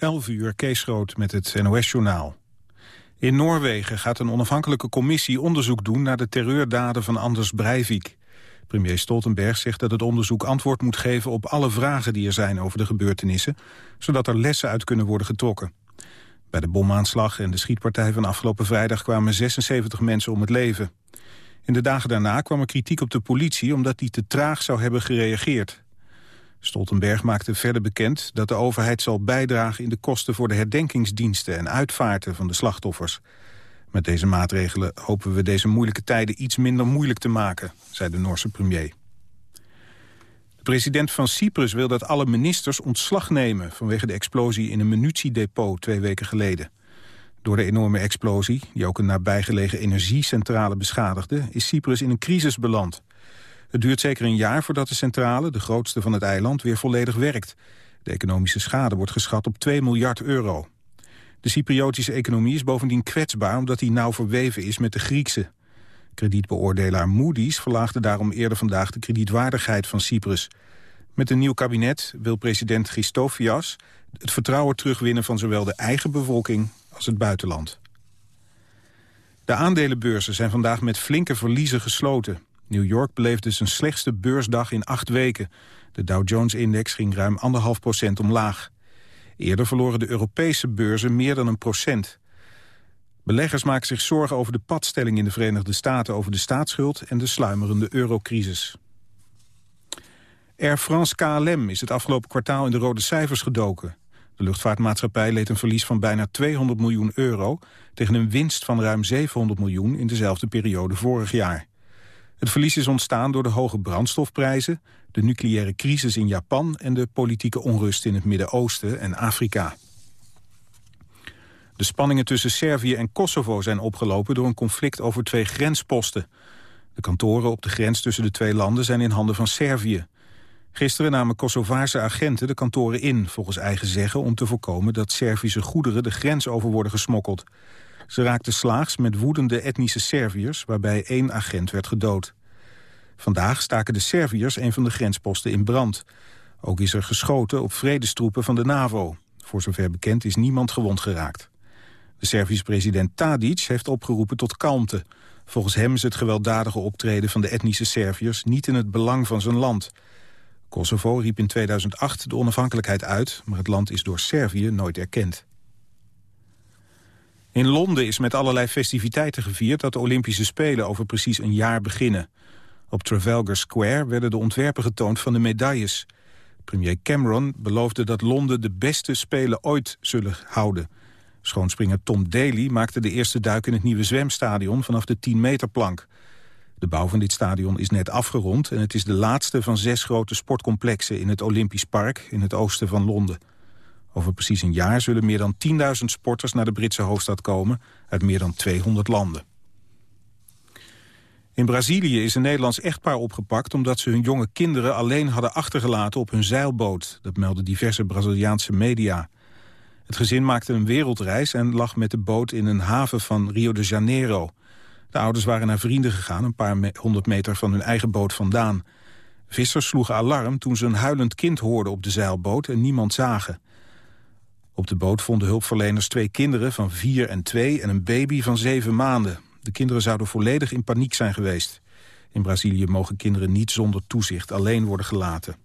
11 uur, Kees Groot met het NOS-journaal. In Noorwegen gaat een onafhankelijke commissie onderzoek doen... naar de terreurdaden van Anders Breivik. Premier Stoltenberg zegt dat het onderzoek antwoord moet geven... op alle vragen die er zijn over de gebeurtenissen... zodat er lessen uit kunnen worden getrokken. Bij de bomaanslag en de schietpartij van afgelopen vrijdag... kwamen 76 mensen om het leven. In de dagen daarna kwam er kritiek op de politie... omdat die te traag zou hebben gereageerd. Stoltenberg maakte verder bekend dat de overheid zal bijdragen in de kosten voor de herdenkingsdiensten en uitvaarten van de slachtoffers. Met deze maatregelen hopen we deze moeilijke tijden iets minder moeilijk te maken, zei de Noorse premier. De president van Cyprus wil dat alle ministers ontslag nemen vanwege de explosie in een munitiedepot twee weken geleden. Door de enorme explosie, die ook een nabijgelegen energiecentrale beschadigde, is Cyprus in een crisis beland. Het duurt zeker een jaar voordat de centrale, de grootste van het eiland, weer volledig werkt. De economische schade wordt geschat op 2 miljard euro. De Cypriotische economie is bovendien kwetsbaar omdat die nauw verweven is met de Griekse. Kredietbeoordelaar Moody's verlaagde daarom eerder vandaag de kredietwaardigheid van Cyprus. Met een nieuw kabinet wil president Christofias het vertrouwen terugwinnen van zowel de eigen bevolking als het buitenland. De aandelenbeurzen zijn vandaag met flinke verliezen gesloten. New York beleefde zijn slechtste beursdag in acht weken. De Dow Jones-index ging ruim anderhalf procent omlaag. Eerder verloren de Europese beurzen meer dan een procent. Beleggers maken zich zorgen over de padstelling in de Verenigde Staten... over de staatsschuld en de sluimerende eurocrisis. Air France KLM is het afgelopen kwartaal in de rode cijfers gedoken. De luchtvaartmaatschappij leed een verlies van bijna 200 miljoen euro... tegen een winst van ruim 700 miljoen in dezelfde periode vorig jaar. Het verlies is ontstaan door de hoge brandstofprijzen... de nucleaire crisis in Japan en de politieke onrust in het Midden-Oosten en Afrika. De spanningen tussen Servië en Kosovo zijn opgelopen door een conflict over twee grensposten. De kantoren op de grens tussen de twee landen zijn in handen van Servië. Gisteren namen Kosovaarse agenten de kantoren in, volgens eigen zeggen... om te voorkomen dat Servische goederen de grens over worden gesmokkeld. Ze raakten slaags met woedende etnische Serviërs... waarbij één agent werd gedood. Vandaag staken de Serviërs een van de grensposten in brand. Ook is er geschoten op vredestroepen van de NAVO. Voor zover bekend is niemand gewond geraakt. De Servische president Tadic heeft opgeroepen tot kalmte. Volgens hem is het gewelddadige optreden van de etnische Serviërs... niet in het belang van zijn land. Kosovo riep in 2008 de onafhankelijkheid uit... maar het land is door Servië nooit erkend. In Londen is met allerlei festiviteiten gevierd... dat de Olympische Spelen over precies een jaar beginnen. Op Trafalgar Square werden de ontwerpen getoond van de medailles. Premier Cameron beloofde dat Londen de beste Spelen ooit zullen houden. Schoonspringer Tom Daly maakte de eerste duik in het nieuwe zwemstadion... vanaf de 10 meter plank. De bouw van dit stadion is net afgerond... en het is de laatste van zes grote sportcomplexen in het Olympisch Park... in het oosten van Londen. Over precies een jaar zullen meer dan 10.000 sporters naar de Britse hoofdstad komen... uit meer dan 200 landen. In Brazilië is een Nederlands echtpaar opgepakt... omdat ze hun jonge kinderen alleen hadden achtergelaten op hun zeilboot. Dat melden diverse Braziliaanse media. Het gezin maakte een wereldreis en lag met de boot in een haven van Rio de Janeiro. De ouders waren naar vrienden gegaan, een paar honderd meter van hun eigen boot vandaan. Vissers sloegen alarm toen ze een huilend kind hoorden op de zeilboot en niemand zagen. Op de boot vonden hulpverleners twee kinderen van vier en twee en een baby van zeven maanden. De kinderen zouden volledig in paniek zijn geweest. In Brazilië mogen kinderen niet zonder toezicht alleen worden gelaten.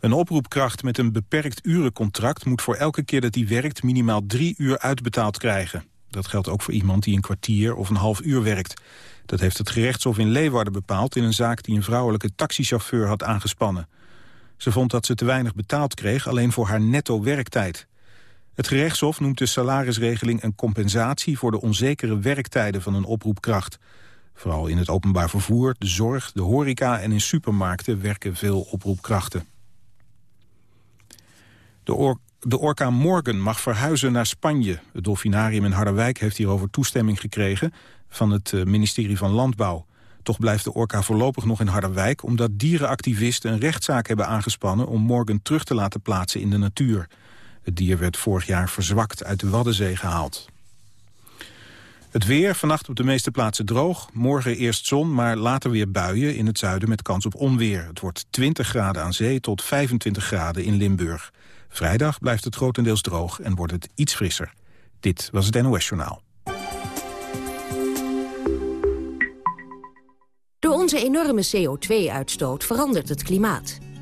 Een oproepkracht met een beperkt urencontract moet voor elke keer dat hij werkt minimaal drie uur uitbetaald krijgen. Dat geldt ook voor iemand die een kwartier of een half uur werkt. Dat heeft het gerechtshof in Leeuwarden bepaald in een zaak die een vrouwelijke taxichauffeur had aangespannen. Ze vond dat ze te weinig betaald kreeg alleen voor haar netto werktijd. Het gerechtshof noemt de salarisregeling een compensatie voor de onzekere werktijden van een oproepkracht. Vooral in het openbaar vervoer, de zorg, de horeca en in supermarkten werken veel oproepkrachten. De, de orka Morgan mag verhuizen naar Spanje. Het dolfinarium in Harderwijk heeft hierover toestemming gekregen van het eh, ministerie van Landbouw. Toch blijft de orka voorlopig nog in Harderwijk... omdat dierenactivisten een rechtszaak hebben aangespannen... om Morgan terug te laten plaatsen in de natuur. Het dier werd vorig jaar verzwakt uit de Waddenzee gehaald. Het weer, vannacht op de meeste plaatsen droog. Morgen eerst zon, maar later weer buien in het zuiden met kans op onweer. Het wordt 20 graden aan zee tot 25 graden in Limburg. Vrijdag blijft het grotendeels droog en wordt het iets frisser. Dit was het NOS Journaal. Door onze enorme CO2-uitstoot verandert het klimaat.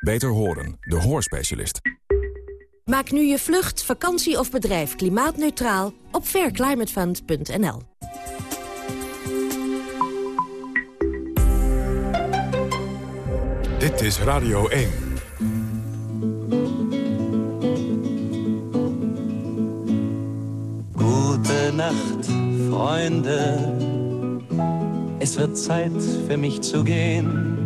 Beter horen, de hoorspecialist. Maak nu je vlucht, vakantie of bedrijf klimaatneutraal op fairclimatefund.nl. Dit is Radio 1. Gute Nacht, Freunde. Es wird Zeit für mich zu gehen.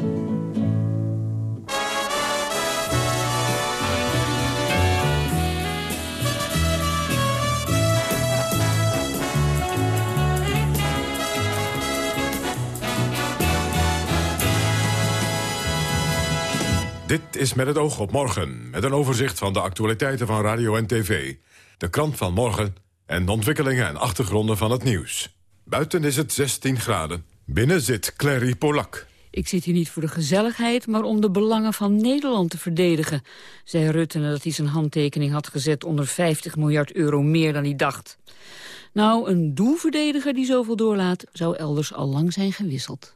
Dit is met het oog op morgen, met een overzicht van de actualiteiten van radio en tv. De krant van morgen en de ontwikkelingen en achtergronden van het nieuws. Buiten is het 16 graden. Binnen zit Clary Polak. Ik zit hier niet voor de gezelligheid, maar om de belangen van Nederland te verdedigen, zei Rutte nadat hij zijn handtekening had gezet onder 50 miljard euro meer dan hij dacht. Nou, een doelverdediger die zoveel doorlaat, zou elders al lang zijn gewisseld.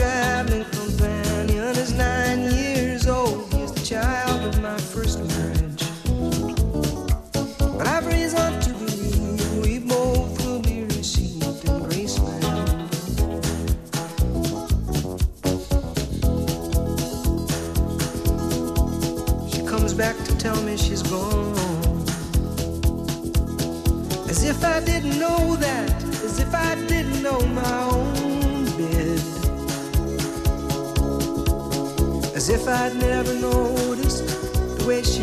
My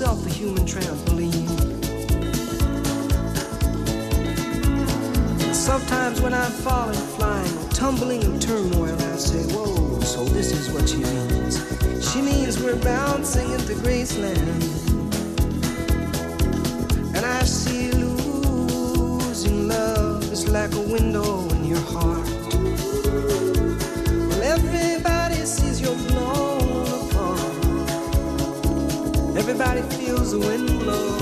Herself the human trampoline. Sometimes when I'm falling, flying, tumbling in turmoil, I say, Whoa, So this is what she means. She means we're bouncing into Graceland. And I see losing love is like a window in your heart. Everybody feels the wind blow.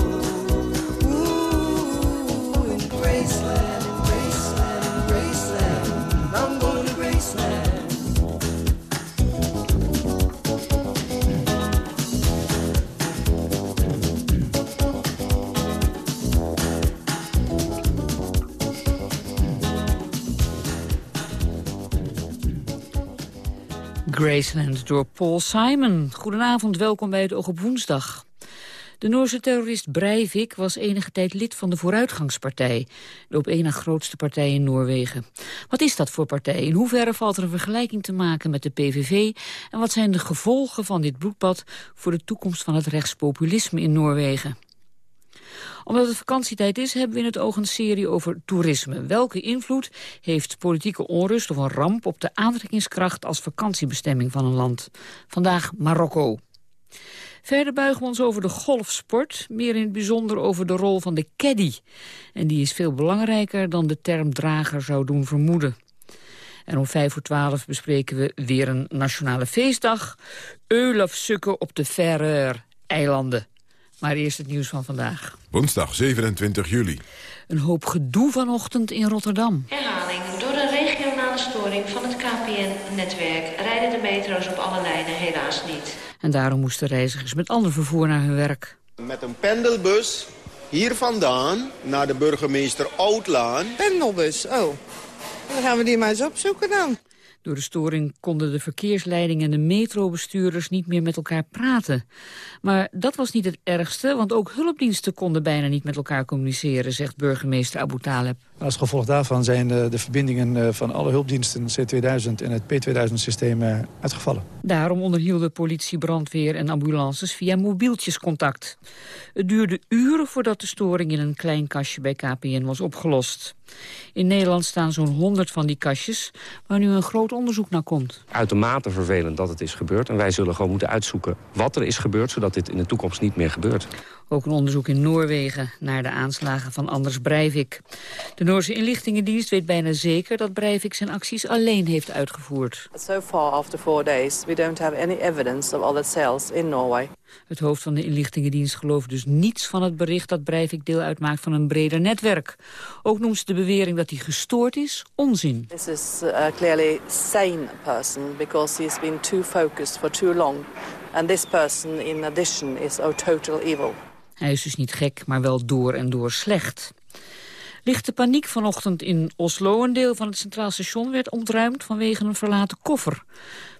Ooh, in Graceland, in Graceland, in Graceland. I'm going to Graceland. Graceland door Paul Simon. Goedenavond, welkom bij het Oog op Woensdag. De Noorse terrorist Breivik was enige tijd lid van de Vooruitgangspartij, de op één na grootste partij in Noorwegen. Wat is dat voor partij? In hoeverre valt er een vergelijking te maken met de PVV? En wat zijn de gevolgen van dit bloedbad voor de toekomst van het rechtspopulisme in Noorwegen? Omdat het vakantietijd is, hebben we in het oog een serie over toerisme. Welke invloed heeft politieke onrust of een ramp op de aantrekkingskracht als vakantiebestemming van een land? Vandaag Marokko. Verder buigen we ons over de golfsport, meer in het bijzonder over de rol van de caddy. En die is veel belangrijker dan de term drager zou doen vermoeden. En om vijf voor twaalf bespreken we weer een nationale feestdag. Eulafsukken op de Ferrer-eilanden. Maar eerst het nieuws van vandaag. Woensdag 27 juli. Een hoop gedoe vanochtend in Rotterdam. Herhaling. Door een regionale storing van het KPN-netwerk rijden de metro's op alle lijnen helaas niet. En daarom moesten reizigers met ander vervoer naar hun werk. Met een pendelbus hier vandaan naar de burgemeester Oudlaan. Pendelbus, oh. Dan gaan we die maar eens opzoeken dan. Door de storing konden de verkeersleiding en de metrobestuurders niet meer met elkaar praten. Maar dat was niet het ergste, want ook hulpdiensten konden bijna niet met elkaar communiceren, zegt burgemeester Abu Taleb. Als gevolg daarvan zijn de, de verbindingen eh, van alle hulpdiensten C2000 en het P2000-systeem eh, uitgevallen. Daarom onderhielden politie, brandweer en ambulances via mobieltjes contact. Het duurde uren voordat de storing in een klein kastje bij KPN was opgelost. In Nederland staan zo'n 100 van die kastjes, waar nu een groot onderzoek naar komt. Uitermate vervelend dat het is gebeurd. En wij zullen gewoon moeten uitzoeken wat er is gebeurd... zodat dit in de toekomst niet meer gebeurt. Ook een onderzoek in Noorwegen naar de aanslagen van Anders Breivik. De Noorse inlichtingendienst weet bijna zeker dat Breivik zijn acties alleen heeft uitgevoerd. So far after four days we don't have any evidence of other cells in Norway. Het hoofd van de inlichtingendienst gelooft dus niets van het bericht dat Breivik deel uitmaakt van een breder netwerk. Ook noemt ze de bewering dat hij gestoord is onzin. This is a clearly sane person because he's been too focused for too long. And this person in addition is a total evil. Hij is dus niet gek, maar wel door en door slecht. Lichte paniek vanochtend in Oslo. Een deel van het Centraal Station werd ontruimd vanwege een verlaten koffer.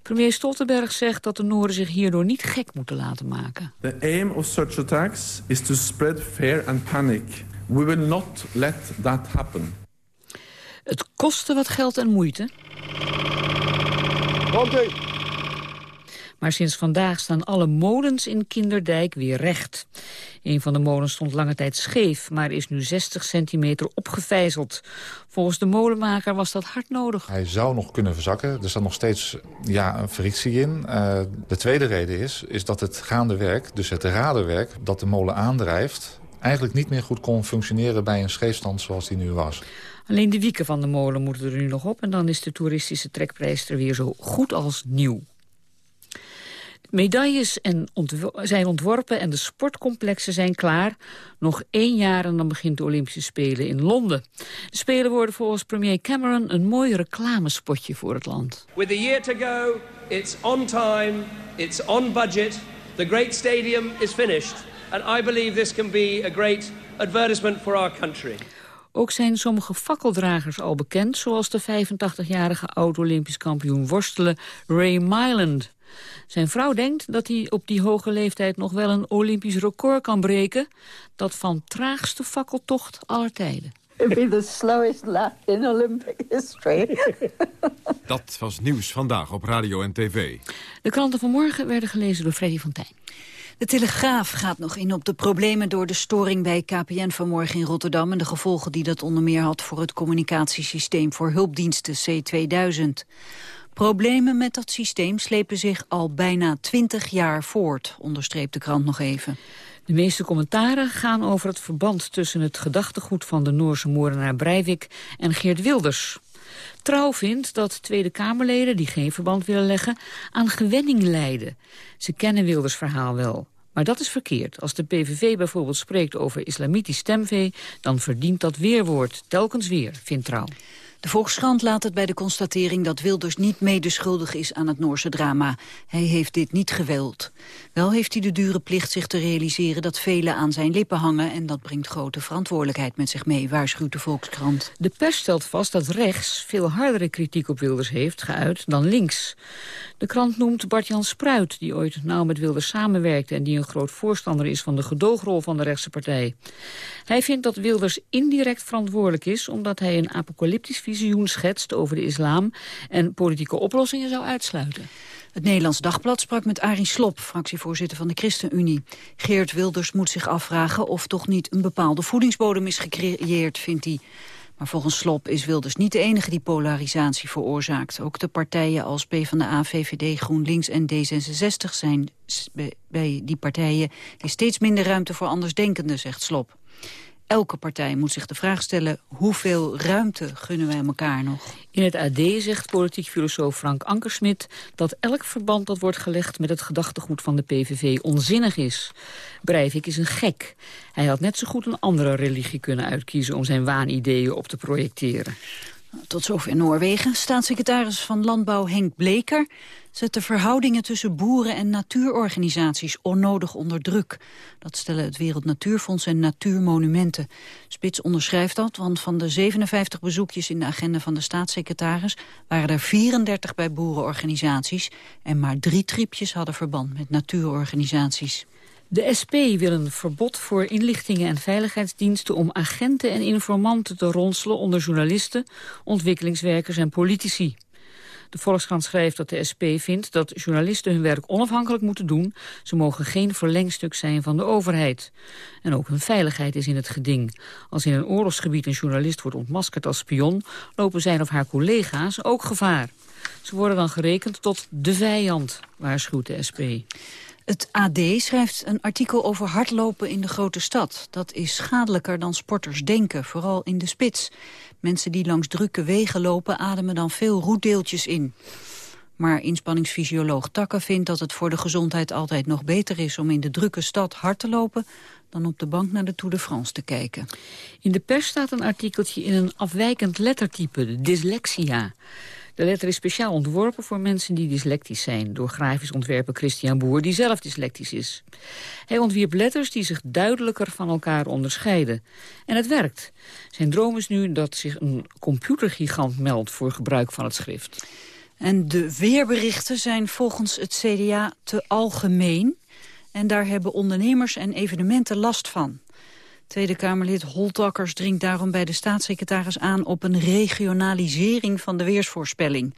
Premier Stoltenberg zegt dat de Noorden zich hierdoor niet gek moeten laten maken. The aim of such attacks is to spread fear and panic. We will not let that happen. Het kostte wat geld en moeite. Maar sinds vandaag staan alle molens in Kinderdijk weer recht. Een van de molens stond lange tijd scheef, maar is nu 60 centimeter opgevijzeld. Volgens de molenmaker was dat hard nodig. Hij zou nog kunnen verzakken. Er staat nog steeds ja, een frictie in. Uh, de tweede reden is, is dat het gaande werk, dus het raderwerk... dat de molen aandrijft, eigenlijk niet meer goed kon functioneren... bij een scheefstand zoals die nu was. Alleen de wieken van de molen moeten er nu nog op... en dan is de toeristische trekprijs er weer zo goed als nieuw. Medailles en zijn ontworpen en de sportcomplexen zijn klaar. Nog één jaar en dan begint de Olympische Spelen in Londen. De Spelen worden volgens premier Cameron een mooi reclamespotje voor het land. With a year to go, it's on time, it's on budget. The great stadium is finished. And I believe this can be a great advertisement for our country. Ook zijn sommige fakkeldragers al bekend, zoals de 85-jarige oud-Olympisch kampioen worstelen Ray Myland. Zijn vrouw denkt dat hij op die hoge leeftijd nog wel een Olympisch record kan breken. Dat van traagste fakkeltocht aller tijden. It'd be the slowest lap in Olympic history. Dat was nieuws vandaag op radio en tv. De kranten van morgen werden gelezen door Freddy Fontijn. De Telegraaf gaat nog in op de problemen door de storing bij KPN vanmorgen in Rotterdam... en de gevolgen die dat onder meer had voor het communicatiesysteem voor hulpdiensten C2000. Problemen met dat systeem slepen zich al bijna 20 jaar voort, onderstreept de krant nog even. De meeste commentaren gaan over het verband tussen het gedachtegoed van de Noorse moordenaar Breivik en Geert Wilders. Trouw vindt dat Tweede Kamerleden, die geen verband willen leggen, aan gewenning lijden. Ze kennen Wilders verhaal wel. Maar dat is verkeerd. Als de PVV bijvoorbeeld spreekt over islamitisch stemvee... dan verdient dat weerwoord, telkens weer, vindt Trouw. De Volkskrant laat het bij de constatering dat Wilders niet medeschuldig is aan het Noorse drama. Hij heeft dit niet gewild. Wel heeft hij de dure plicht zich te realiseren dat velen aan zijn lippen hangen... en dat brengt grote verantwoordelijkheid met zich mee, waarschuwt de Volkskrant. De pers stelt vast dat rechts veel hardere kritiek op Wilders heeft geuit dan links. De krant noemt Bart-Jan Spruit, die ooit nauw met Wilders samenwerkte... en die een groot voorstander is van de gedoogrol van de rechtse partij. Hij vindt dat Wilders indirect verantwoordelijk is... omdat hij een apocalyptisch schetst over de islam... en politieke oplossingen zou uitsluiten. Het Nederlands Dagblad sprak met Arie Slop, fractievoorzitter van de ChristenUnie. Geert Wilders moet zich afvragen of toch niet een bepaalde voedingsbodem is gecreëerd, vindt hij. Maar volgens Slop is Wilders niet de enige die polarisatie veroorzaakt. Ook de partijen als PvdA, VVD, GroenLinks en D66 zijn bij die partijen is steeds minder ruimte voor andersdenkenden, zegt Slop. Elke partij moet zich de vraag stellen... hoeveel ruimte gunnen wij elkaar nog? In het AD zegt politiek filosoof Frank Ankersmit... dat elk verband dat wordt gelegd met het gedachtegoed van de PVV onzinnig is. Breivik is een gek. Hij had net zo goed een andere religie kunnen uitkiezen... om zijn waanideeën op te projecteren. Tot zover Noorwegen. Staatssecretaris van Landbouw Henk Bleker zet de verhoudingen tussen boeren en natuurorganisaties onnodig onder druk. Dat stellen het Wereld Natuurfonds en Natuurmonumenten. Spits onderschrijft dat, want van de 57 bezoekjes in de agenda van de staatssecretaris waren er 34 bij boerenorganisaties en maar drie tripjes hadden verband met natuurorganisaties. De SP wil een verbod voor inlichtingen en veiligheidsdiensten om agenten en informanten te ronselen onder journalisten, ontwikkelingswerkers en politici. De Volkskrant schrijft dat de SP vindt dat journalisten hun werk onafhankelijk moeten doen. Ze mogen geen verlengstuk zijn van de overheid. En ook hun veiligheid is in het geding. Als in een oorlogsgebied een journalist wordt ontmaskerd als spion... lopen zijn of haar collega's ook gevaar. Ze worden dan gerekend tot de vijand, waarschuwt de SP. Het AD schrijft een artikel over hardlopen in de grote stad. Dat is schadelijker dan sporters denken, vooral in de spits. Mensen die langs drukke wegen lopen ademen dan veel roetdeeltjes in. Maar inspanningsfysioloog Takke vindt dat het voor de gezondheid altijd nog beter is om in de drukke stad hard te lopen dan op de bank naar de Tour de France te kijken. In de pers staat een artikeltje in een afwijkend lettertype, dyslexia. De letter is speciaal ontworpen voor mensen die dyslectisch zijn... door grafisch ontwerper Christian Boer, die zelf dyslectisch is. Hij ontwierp letters die zich duidelijker van elkaar onderscheiden. En het werkt. Zijn droom is nu dat zich een computergigant meldt... voor gebruik van het schrift. En de weerberichten zijn volgens het CDA te algemeen... en daar hebben ondernemers en evenementen last van. Tweede Kamerlid Holtakkers dringt daarom bij de staatssecretaris aan... op een regionalisering van de weersvoorspelling.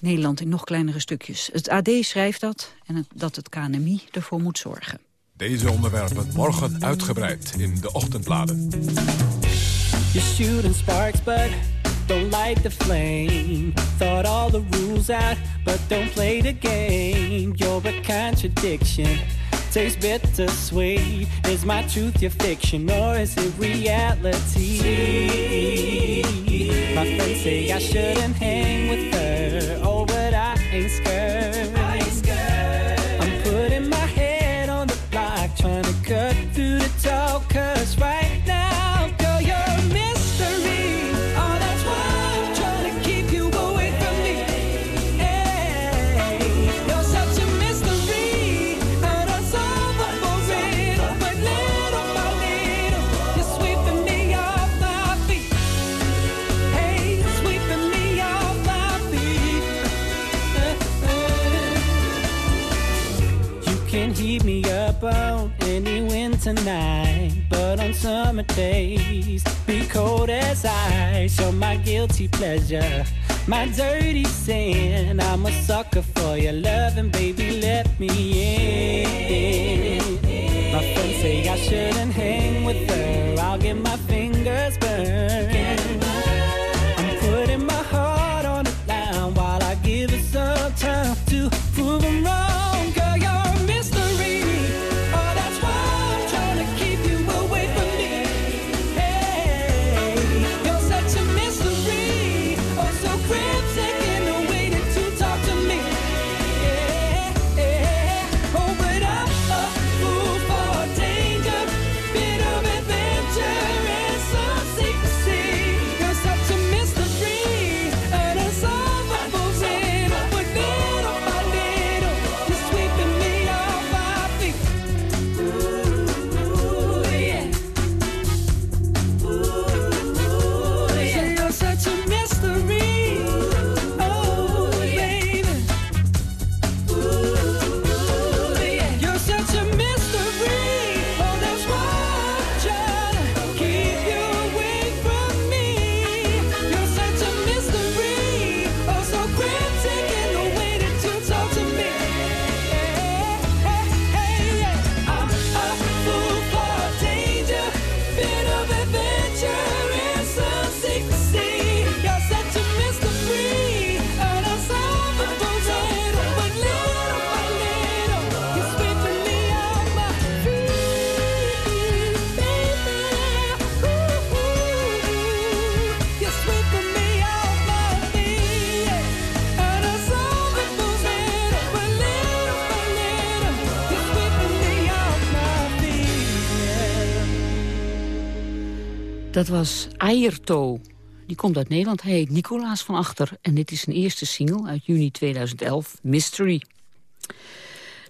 Nederland in nog kleinere stukjes. Het AD schrijft dat en het, dat het KNMI ervoor moet zorgen. Deze onderwerpen morgen uitgebreid in de ochtendbladen. You're shooting sparks, but don't light the flame. Thought all the rules out, but don't play the game. You're a contradiction. Tastes bittersweet. Is my truth your fiction or is it reality? My friends say I shouldn't hang with her. Oh, but I ain't scared. Days, be cold as ice. You're my guilty pleasure. my dirty sin. I'm a sucker for your love, and baby, let me in. My friends say I shouldn't hang with her. I'll get my fingers burned. Dat was Eierto. Die komt uit Nederland. Hij heet Nicolaas van Achter. En dit is zijn eerste single uit juni 2011, Mystery.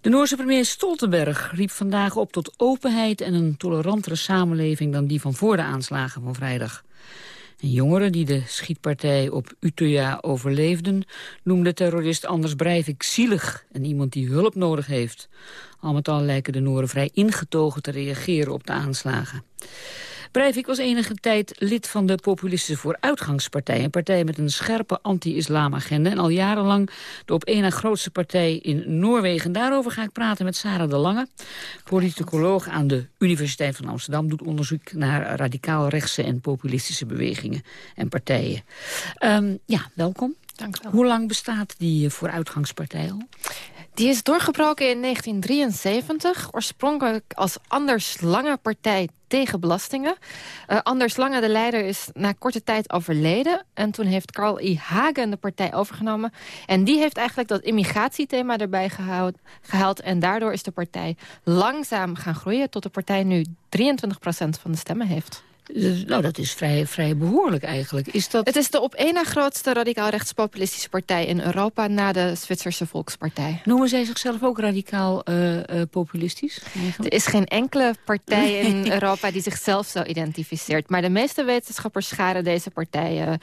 De Noorse premier Stoltenberg riep vandaag op tot openheid... en een tolerantere samenleving dan die van voor de aanslagen van vrijdag. En jongeren die de schietpartij op Utøya overleefden... noemde terrorist Anders Breivik zielig en iemand die hulp nodig heeft. Al met al lijken de Nooren vrij ingetogen te reageren op de aanslagen. Breivik was enige tijd lid van de populistische Vooruitgangspartij. Een partij met een scherpe anti-islamagenda. En al jarenlang de op één na grootste partij in Noorwegen. Daarover ga ik praten met Sarah de Lange. Politicoloog aan de Universiteit van Amsterdam. Doet onderzoek naar radicaal-rechtse en populistische bewegingen en partijen. Ehm, ja, welkom. Dank u wel. Hoe lang bestaat die eh, Vooruitgangspartij al? Die is doorgebroken in 1973, oorspronkelijk als Anders Lange Partij tegen belastingen. Eh, Anders Lange, de leider, is na korte tijd overleden. En toen heeft Karl I. Hagen de partij overgenomen. En die heeft eigenlijk dat immigratiethema erbij gehaald, gehaald. En daardoor is de partij langzaam gaan groeien... tot de partij nu 23% van de stemmen heeft. Dus, nou, dat is vrij, vrij behoorlijk eigenlijk. Is dat... Het is de op één na grootste radicaal-rechtspopulistische partij in Europa... na de Zwitserse Volkspartij. Noemen zij zichzelf ook radicaal eh, eh, populistisch? Er is geen enkele partij in Europa die zichzelf zo identificeert. Maar de meeste wetenschappers scharen deze partijen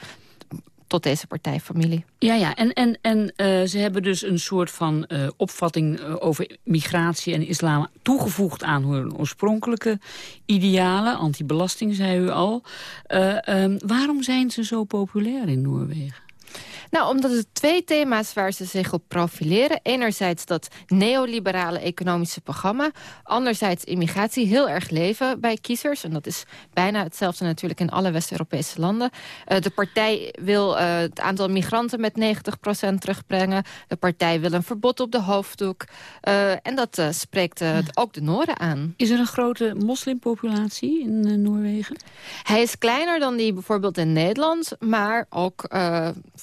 tot deze partijfamilie. Ja, ja. En, en, en uh, ze hebben dus een soort van uh, opvatting uh, over migratie en islam toegevoegd aan hun oorspronkelijke idealen. Antibelasting, zei u al. Um, waarom zijn ze zo populair in Noorwegen? Nou, omdat het twee thema's waar ze zich op profileren. Enerzijds dat neoliberale economische programma. Anderzijds immigratie heel erg leven bij kiezers. En dat is bijna hetzelfde natuurlijk in alle West-Europese landen. Uh, de partij wil uh, het aantal migranten met 90% terugbrengen. De partij wil een verbod op de hoofddoek. Uh, en dat spreekt ook de Noren aan. Is er een grote moslimpopulatie in Noorwegen? Hij is kleiner dan die bijvoorbeeld in Nederland. Maar ook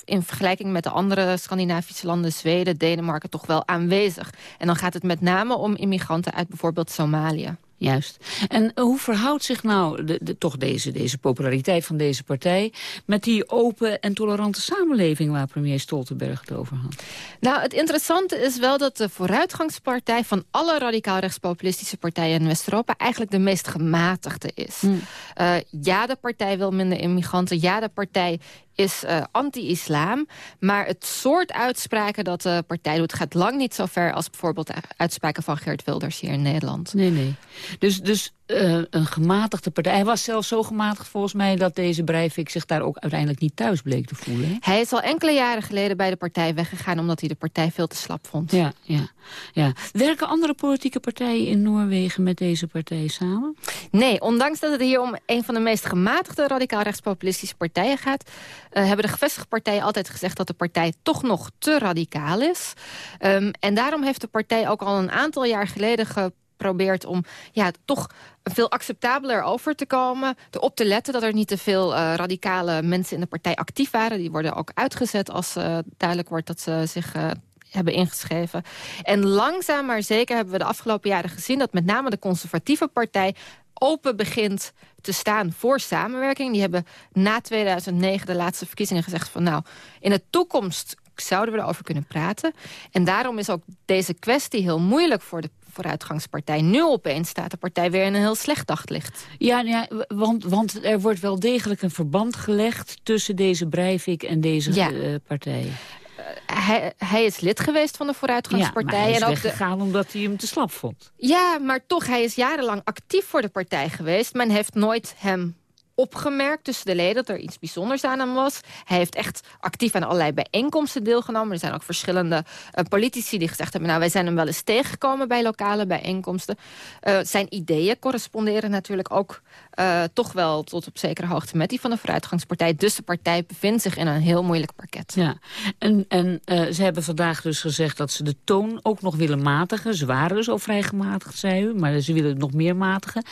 in vergelijking met de andere Scandinavische landen... Zweden, Denemarken, toch wel aanwezig. En dan gaat het met name om immigranten uit bijvoorbeeld Somalië. Juist. En hoe verhoudt zich nou de, de, toch deze, deze populariteit van deze partij... met die open en tolerante samenleving waar premier Stoltenberg het over had? Nou, het interessante is wel dat de vooruitgangspartij... van alle radicaal rechtspopulistische partijen in West-Europa... eigenlijk de meest gematigde is. Hmm. Uh, ja, de partij wil minder immigranten. Ja, de partij is uh, anti-islam. Maar het soort uitspraken dat de partij doet... gaat lang niet zo ver als bijvoorbeeld uitspraken van Geert Wilders hier in Nederland. Nee, nee. Dus, dus uh, een gematigde partij. Hij was zelfs zo gematigd volgens mij... dat deze Breivik zich daar ook uiteindelijk niet thuis bleek te voelen. Hij is al enkele jaren geleden bij de partij weggegaan... omdat hij de partij veel te slap vond. Ja, ja, ja. Werken andere politieke partijen in Noorwegen met deze partij samen? Nee, ondanks dat het hier om een van de meest gematigde... radicaal rechtspopulistische partijen gaat... Uh, hebben de gevestigde partijen altijd gezegd... dat de partij toch nog te radicaal is. Um, en daarom heeft de partij ook al een aantal jaar geleden... Ge probeert om ja, toch veel acceptabeler over te komen. Erop te letten dat er niet te veel uh, radicale mensen in de partij actief waren. Die worden ook uitgezet als uh, duidelijk wordt dat ze zich... Uh, hebben ingeschreven. En langzaam maar zeker hebben we de afgelopen jaren gezien... dat met name de conservatieve partij open begint te staan voor samenwerking. Die hebben na 2009 de laatste verkiezingen gezegd van... nou, in de toekomst zouden we erover kunnen praten. En daarom is ook deze kwestie heel moeilijk voor de vooruitgangspartij. Nu opeens staat de partij weer in een heel slecht daglicht. Ja, ja want, want er wordt wel degelijk een verband gelegd... tussen deze Breivik en deze ja. uh, partij. Uh, hij, hij, is lid geweest van de vooruitgangspartij. Ja, hij is en ook weggegaan de... omdat hij hem te slap vond. Ja, maar toch, hij is jarenlang actief voor de partij geweest. Men heeft nooit hem opgemerkt tussen de leden dat er iets bijzonders aan hem was. Hij heeft echt actief aan allerlei bijeenkomsten deelgenomen. Er zijn ook verschillende uh, politici die gezegd hebben... nou, wij zijn hem wel eens tegengekomen bij lokale bijeenkomsten. Uh, zijn ideeën corresponderen natuurlijk ook uh, toch wel tot op zekere hoogte... met die van de Vooruitgangspartij. Dus de partij bevindt zich in een heel moeilijk parket. Ja, en, en ze hebben vandaag dus gezegd dat ze de toon ook nog willen matigen. Ze waren dus al vrij gematigd, zei u, maar ze willen het nog meer matigen.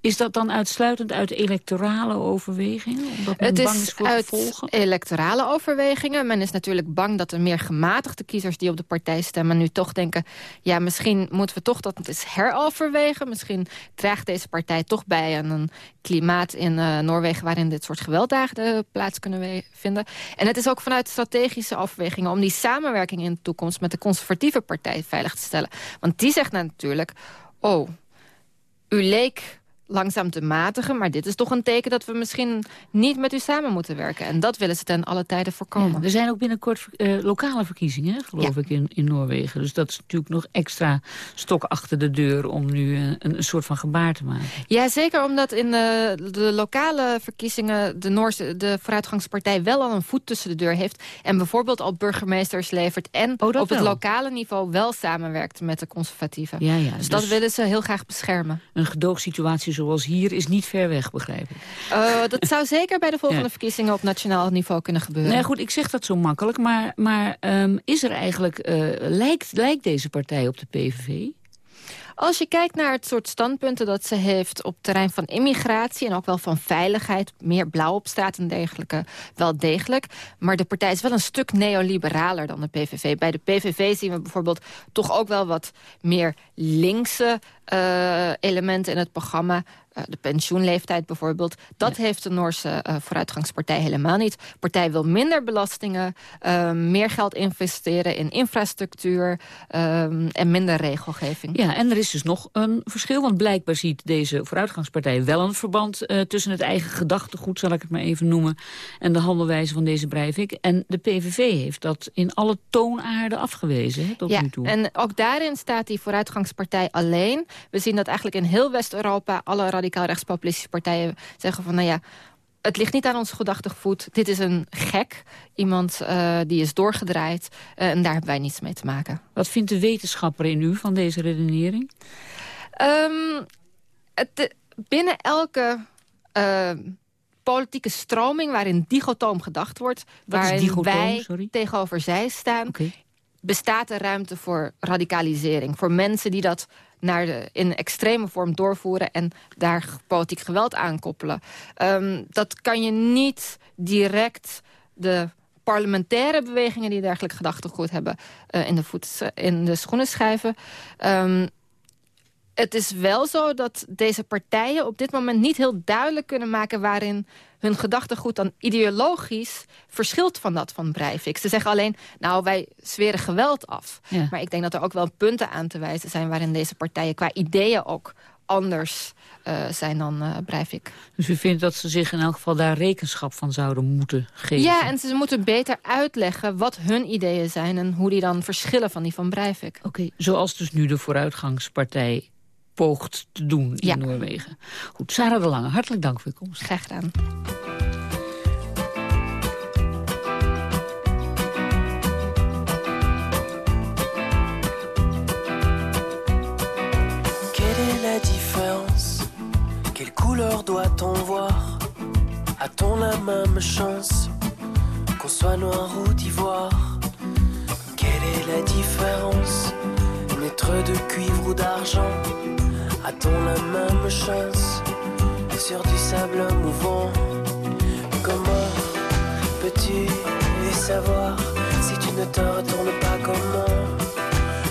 Is dat dan uitsluitend uit electorale overwegingen? Omdat men het bang is is voor uit gevolgen? electorale overwegingen. Men is natuurlijk bang dat de meer gematigde kiezers die op de partij stemmen... nu toch denken, ja, misschien moeten we toch dat eens heroverwegen. Misschien draagt deze partij toch bij aan een klimaat in uh, Noorwegen... waarin dit soort gewelddagen plaats kunnen vinden. En het is ook vanuit strategische overwegingen... om die samenwerking in de toekomst met de conservatieve partij veilig te stellen. Want die zegt natuurlijk, oh, u leek langzaam te matigen. Maar dit is toch een teken dat we misschien niet met u samen moeten werken. En dat willen ze ten alle tijden voorkomen. Ja, er zijn ook binnenkort uh, lokale verkiezingen, geloof ja. ik, in, in Noorwegen. Dus dat is natuurlijk nog extra stok achter de deur... om nu uh, een, een, soort van gebaar te maken. Ja, zeker omdat in de, de lokale verkiezingen... de Noorse de vooruitgangspartij wel al een voet tussen de deur heeft... en bijvoorbeeld al burgemeesters levert... en oh, op wel. het lokale niveau wel samenwerkt met de conservatieven. Ja, ja, dus, dus dat willen ze heel graag beschermen. Een gedoogsituatie zoals hier is niet ver weg, begrijp ik. Uh, dat zou zeker bij de volgende ja. verkiezingen op nationaal niveau kunnen gebeuren. Nee, goed, ik zeg dat zo makkelijk, maar, maar um, is er eigenlijk, uh, lijkt, lijkt deze partij op de PVV? Als je kijkt naar het soort standpunten dat ze heeft op het terrein van immigratie... en ook wel van veiligheid, meer blauw op straat en dergelijke, wel degelijk. Maar de partij is wel een stuk neoliberaler dan de PVV. Bij de PVV zien we bijvoorbeeld toch ook wel wat meer linkse elementen in het programma. Uh, de pensioenleeftijd bijvoorbeeld. Dat ja. heeft de Noorse uh, vooruitgangspartij helemaal niet. De partij wil minder belastingen, uh, meer geld investeren in infrastructuur en minder regelgeving. Ja, en er is dus nog een verschil. Want blijkbaar ziet deze vooruitgangspartij wel een verband tussen het eigen gedachtegoed, zal ik het maar even noemen, en de handelwijze van deze Breivik. En de PVV heeft dat in alle toonaarden afgewezen hè, tot ja, nu toe. En ook daarin staat die vooruitgangspartij alleen. We zien dat eigenlijk in heel West-Europa alle radicaal rechtspopulistische partijen zeggen van... nou ja, het ligt niet aan ons gedachtegoed. Dit is een gek. Iemand uh, die is doorgedraaid. Uh, en daar hebben wij niets mee te maken. Wat vindt de wetenschapper in u van deze redenering? Um, het, binnen elke... Uh, politieke stroming waarin dichotoom gedacht wordt... Wat waarin dichotoom? wij Sorry? tegenover zij staan... Okay. bestaat er ruimte voor radicalisering. Voor mensen die dat naar de, in extreme vorm doorvoeren... en daar politiek geweld aan koppelen. Um, dat kan je niet direct de parlementaire bewegingen... die dergelijk gedachtegoed hebben, uh, in, de voet, in de schoenen schrijven. Um, het is wel zo dat deze partijen op dit moment niet heel duidelijk kunnen maken... waarin hun gedachtegoed dan ideologisch verschilt van dat van Breivik. Ze zeggen alleen, nou, wij zweren geweld af. Ja. Maar ik denk dat er ook wel punten aan te wijzen zijn... waarin deze partijen qua ideeën ook anders uh, zijn dan uh, Breivik. Dus u vindt dat ze zich in elk geval daar rekenschap van zouden moeten geven? Ja, en ze moeten beter uitleggen wat hun ideeën zijn... en hoe die dan verschillen van die van Breivik. Oké, okay, zoals dus nu de vooruitgangspartij poogt te doen in Noorwegen. Goed, Sarah de Lange, hartelijk dank voor uw komst. Graag gedaan. Quelle est la différence Quelle couleur doit-on voir A-t-on la même chance Qu'on soit noir ou d'ivoire Quelle est la différence Naître de cuivre ou d'argent A-t-on la même chance Sur du sable mouvant? Comment peux-tu savoir Si tu ne te retournes pas? Comment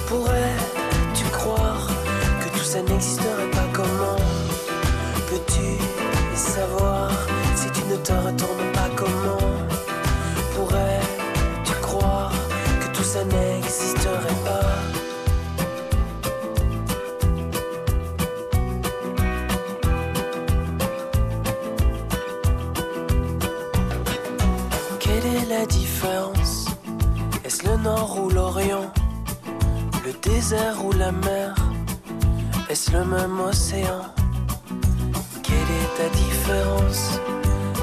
Pourrais-tu croire que tout ça n'existerait pas? Comment Peux-tu savoir si tu ne te retournes pas? Comment nord ou l'orient Le désert ou la mer Est-ce le même océan? Quelle est ta différence?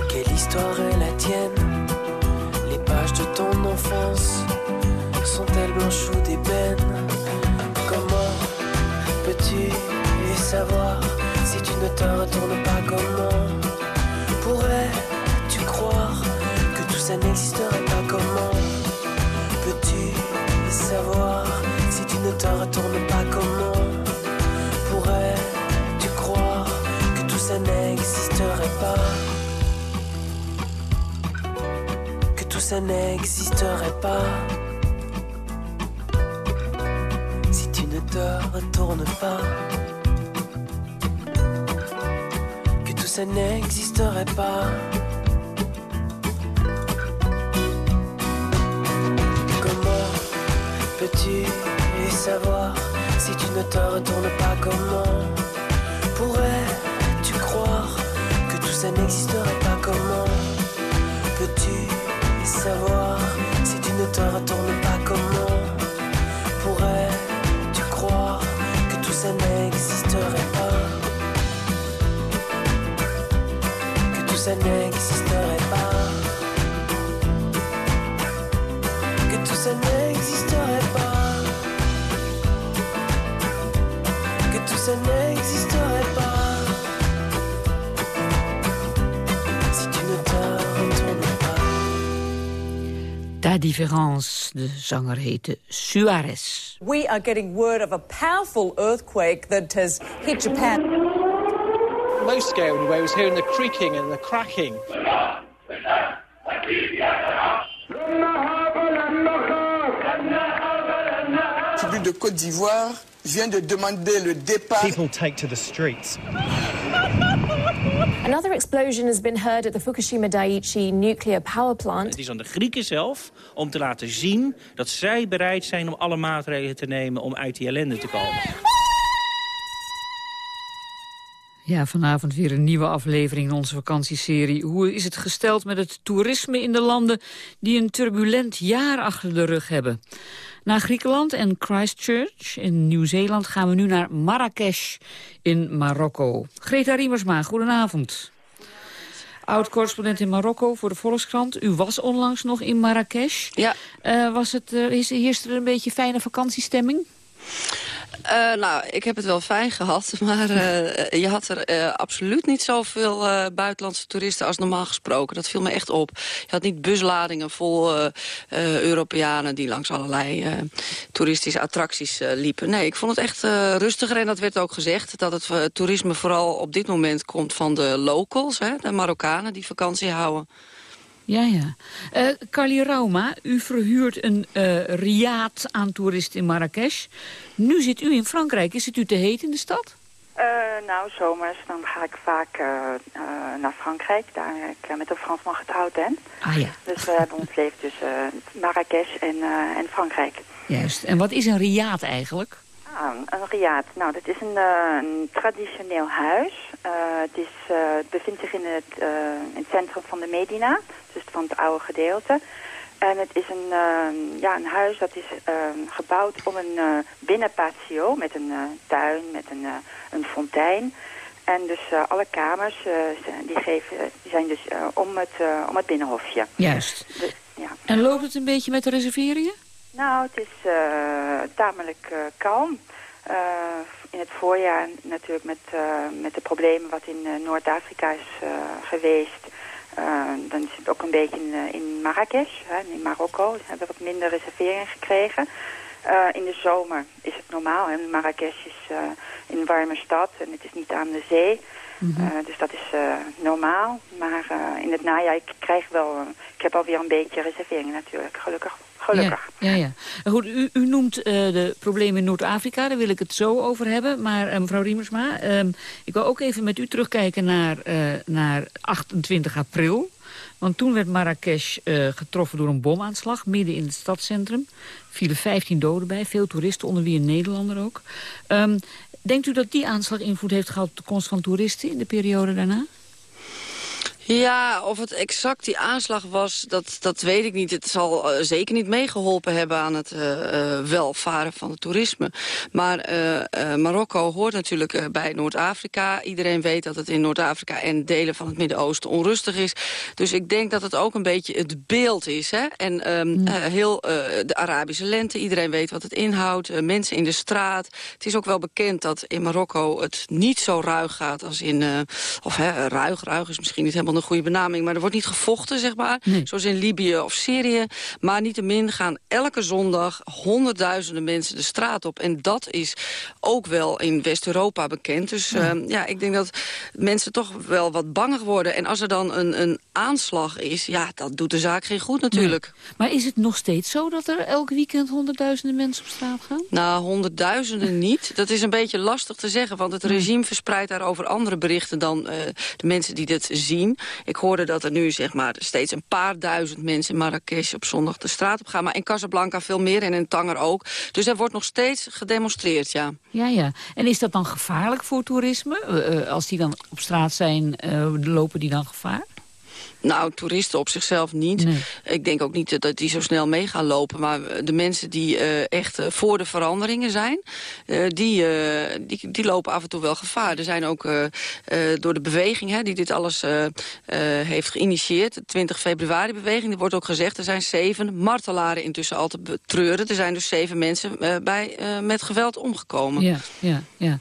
Quelle histoire est la tienne? Les pages de ton enfance Sont-elles blanches ou d'ébène Comment peux-tu savoir Si tu ne te retournes pas? Comment Pourrais-tu croire que tout ça n'existerait pas? Comment te retournes pas comment Pourrais-tu croire que tout ça n'existerait pas? Que tout ça n'existerait pas? Si tu ne te retournes pas. Que tout ça n'existerait pas. Comment peux-tu savoir si tu ne te retournes pas comment Pourrais-tu croire que tout ça n'existerait pas comment Peux-tu savoir si tu ne te retournes pas comment Pourrais-tu croire que tout ça n'existerait pas Que tout ça n'existerait Ta Différence, de zanger heette Suarez. We are getting word of a powerful earthquake that has hit Japan. Most scary anyway was hearing the creaking and the cracking. Public de Côte d'Ivoire vient de demander le départ. People take to the streets. Another explosion has been heard at the Fukushima Daiichi nuclear power plant. Het is aan de Grieken zelf om te laten zien dat zij bereid zijn om alle maatregelen te nemen om uit die ellende te komen. Ja, vanavond weer een nieuwe aflevering in onze vakantieserie. Hoe is het gesteld met het toerisme in de landen die een turbulent jaar achter de rug hebben? Na Griekenland en Christchurch in Nieuw-Zeeland gaan we nu naar Marrakesh in Marokko. Greta Riemersma, goedenavond. Oud-correspondent in Marokko voor de Volkskrant. U was onlangs nog in Marrakesh. Ja. Uh, was het, uh, is, heerst er een beetje fijne vakantiestemming? Uh, nou, ik heb het wel fijn gehad, maar uh, je had er uh, absoluut niet zoveel buitenlandse toeristen als normaal gesproken. Dat viel me echt op. Je had niet busladingen vol Europeanen die langs allerlei toeristische attracties liepen. Nee, ik vond het echt rustiger en dat werd ook gezegd. Dat het toerisme vooral op dit moment komt van de locals, hè, de Marokkanen die vakantie houden. Ja, ja. Uh, Carly Rauma, u verhuurt een uh, riaad aan toeristen in Marrakesh. Nu zit u in Frankrijk. Is het u te heet in de stad? Uh, nou, zomers dan ga ik vaak naar Frankrijk, daar ik met een Fransman getrouwd ben. Ah ja. Dus we hebben ons leven tussen Marrakesh en, en Frankrijk. Juist. En wat is een riaad eigenlijk? Een riaad. Nou, dat is een, een traditioneel huis. het, is, het bevindt zich in het, in het centrum van de Medina dus van het oude gedeelte. En het is een, ja, een huis dat is gebouwd om een binnenpatio met een tuin, met een, een fontein. En dus alle kamers die geven, die zijn dus om, het, om het binnenhofje. Juist. Dus, ja. En loopt het een beetje met de reserveringen? Nou, het is tamelijk kalm. In het voorjaar natuurlijk met, met de problemen wat in Noord-Afrika is geweest dan is het ook een beetje in, in Marrakesh, hè, in Marokko. Ze hebben wat minder reserveringen gekregen. Uh, in de zomer is het normaal. En Marrakesh is een warme stad en het is niet aan de zee. Mm -hmm. dus dat is normaal. Maar in het najaar, ik krijg wel... ik heb alweer een beetje reserveringen natuurlijk, gelukkig. Gelukkig. Ja, ja. Goed, u, u noemt de problemen in Noord-Afrika, daar wil ik het zo over hebben. Maar mevrouw Riemersma, ehm, ik wil ook even met u terugkijken naar, naar 28 april. Want toen werd Marrakesh getroffen door een bomaanslag midden in het stadscentrum. vielen 15 doden bij, veel toeristen, onder wie een Nederlander ook. Um, denkt u dat die aanslag invloed heeft gehad op de komst van toeristen in de periode daarna? Ja, of het exact die aanslag was, dat, dat weet ik niet. Het zal uh, zeker niet meegeholpen hebben aan het uh, uh, welvaren van het toerisme. Maar Marokko hoort natuurlijk bij Noord-Afrika. Iedereen weet dat het in Noord-Afrika en delen van het Midden-Oosten onrustig is. Dus ik denk dat het ook een beetje het beeld is. Hè? En um, mm. heel de Arabische lente, iedereen weet wat het inhoudt. mensen in de straat. Het is ook wel bekend dat in Marokko het niet zo ruig gaat als in... of hè, ruig, ruig is misschien niet helemaal een goede benaming, maar er wordt niet gevochten, zeg maar. Nee. Zoals in Libië of Syrië. Maar niettemin gaan elke zondag honderdduizenden mensen de straat op. En dat is ook wel in West-Europa bekend. Dus ja. Uh, ja, ik denk dat mensen toch wel wat banger worden. En als er dan een, een aanslag is, ja, dat doet de zaak geen goed natuurlijk. Nee. Maar is het nog steeds zo dat er elk weekend honderdduizenden mensen op straat gaan? Nou, honderdduizenden niet. Dat is een beetje lastig te zeggen, want het regime verspreidt daarover andere berichten dan uh, de mensen die dit zien. Ik hoorde dat er nu zeg maar, steeds een paar duizend mensen in Marrakesh op zondag de straat op gaan. Maar in Casablanca veel meer en in Tanger ook. Dus er wordt nog steeds gedemonstreerd, ja. Ja, ja. En is dat dan gevaarlijk voor toerisme? Uh, als die dan op straat zijn, uh, lopen die dan gevaar? Nou, toeristen op zichzelf niet. Nee. Ik denk ook niet dat die zo snel mee gaan lopen. Maar de mensen die uh, echt uh, voor de veranderingen zijn... Uh, die, die, die, lopen af en toe wel gevaar. Er zijn ook door de beweging hè, die dit alles heeft geïnitieerd... de 20 februari beweging, er wordt ook gezegd... er zijn zeven martelaren intussen al te betreuren. Er zijn dus zeven mensen bij, met geweld omgekomen. Ja, ja, ja.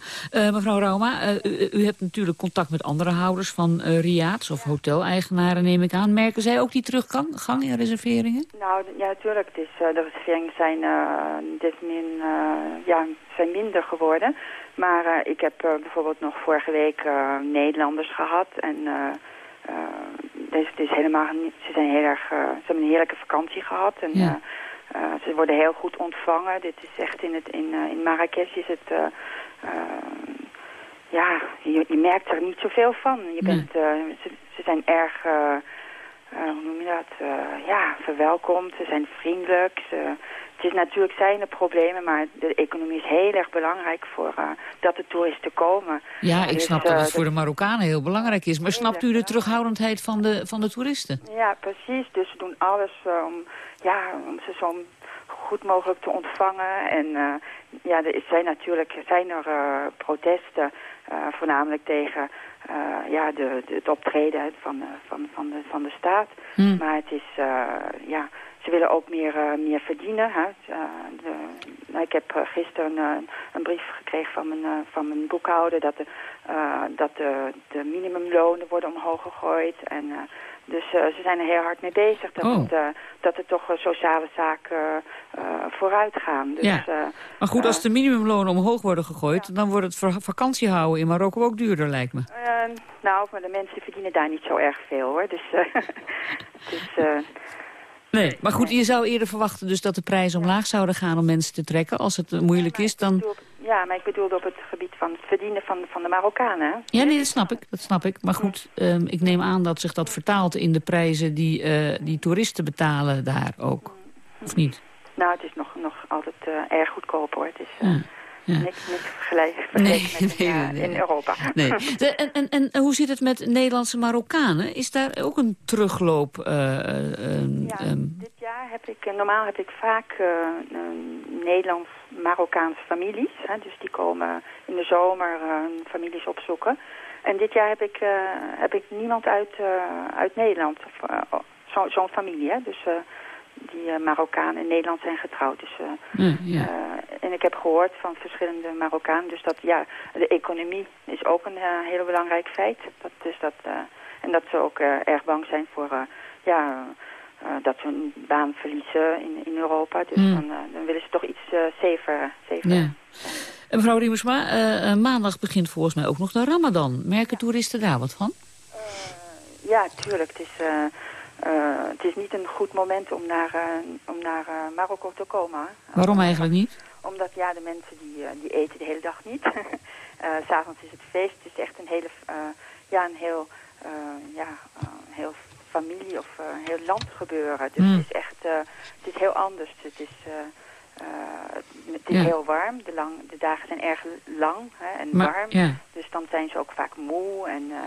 mevrouw Rauma, u, u, hebt natuurlijk contact met andere houders van riads of hoteleigenaren neem ik aan. Merken zij ook die teruggang in reserveringen? Nou, ja, natuurlijk. Het is, uh, de reserveringen zijn, uh, dit min, uh, ja, zijn minder geworden. Maar ik heb bijvoorbeeld nog vorige week Nederlanders gehad. En dus is helemaal ze, zijn heel erg, ze hebben een heerlijke vakantie gehad. En, ja. ze worden heel goed ontvangen. Dit is echt in, het, in, in Marrakesh is het ja, je, je, merkt er niet zoveel van. Je bent, uh, ze, ze, zijn erg, uh, uh, hoe noem je dat, ja, verwelkomd. Ze zijn vriendelijk. Ze, het is natuurlijk zijn er problemen, maar de economie is heel erg belangrijk voor dat de toeristen komen. Ja, ik dus, snap dat het voor de Marokkanen heel belangrijk is. Maar snapt u de terughoudendheid van de, van de toeristen? Ja, precies. Dus ze doen alles om, ja, om ze zo goed mogelijk te ontvangen. En ja, er zijn natuurlijk zijn er protesten uh, voornamelijk tegen uh, ja, de, de, het optreden van, van, van, de, van de staat. Hmm. Maar het is, uh, ja, ze willen ook meer, meer verdienen. Hè. De, nou, ik heb gisteren een brief gekregen van mijn, van mijn boekhouder dat de, dat de, de minimumlonen worden omhoog gegooid. En dus uh, ze zijn er heel hard mee bezig dat, oh. het, uh, dat er toch uh, sociale zaken vooruit gaan. Dus, ja. maar goed, als de minimumlonen omhoog worden gegooid... Ja. dan wordt het vakantie houden in Marokko ook duurder, lijkt me. nou, maar de mensen verdienen daar niet zo erg veel, hoor. Dus, dus Nee, maar goed, je zou eerder verwachten dus dat de prijzen omlaag zouden gaan om mensen te trekken. Als het moeilijk is, dan... Ja, maar ik bedoelde op het gebied van het verdienen van, van de Marokkanen. Ja, nee, dat snap ik. Dat snap ik. Maar goed, um, ik neem aan dat zich dat vertaalt in de prijzen die, uh, die toeristen betalen daar ook. Of niet? Nou, het is nog, nog altijd uh, erg goedkoop hoor. Het is, uh, Ja. Niks, niks vergelijken Nee, met nee, nee. in Europa. Nee. De- en, en, en hoe zit het met Nederlandse Marokkanen? Is daar ook een terugloop? eh, eh, Ja, dit jaar heb ik, eh, normaal heb ik vaak een Nederlands-Marokkaanse families. Hè, dus die komen in de zomer families opzoeken. En dit jaar heb ik, heb ik niemand uit, uit Nederland, zo- zo'n familie. Hè, dus die eh, Marokkaan en Nederland zijn getrouwd. Dus, eh, ja, ja. eh, en ik heb gehoord van verschillende Marokkanen. Dus dat ja, de economie is ook een heel belangrijk feit. Dat, dus dat, en dat ze ook erg bang zijn voor ja, dat ze hun baan verliezen in, in Europa. Dus Hmm. dan, dan willen ze toch iets eh safer. safer. ja. En mevrouw Riemersma, maandag begint volgens mij ook nog de Ramadan. Merken toeristen daar wat van? Ja, tuurlijk. Het is, het is niet een goed moment om naar, eh, om naar eh, Marokko te komen. Waarom eigenlijk niet? Omdat ja, de mensen die, eh, die eten de hele dag niet. Eh, S S'avonds is het feest. Het is echt een hele, eh, ja, een heel, eh, ja, eh, heel familie of eh, een heel land gebeuren. Dus Hmm. het is echt, eh, het is heel anders. Het is, eh, eh, het is Ja. heel warm. De, lang, de dagen zijn erg lang hè, en Maar- warm. ja. Dus dan zijn ze ook vaak moe. En, eh,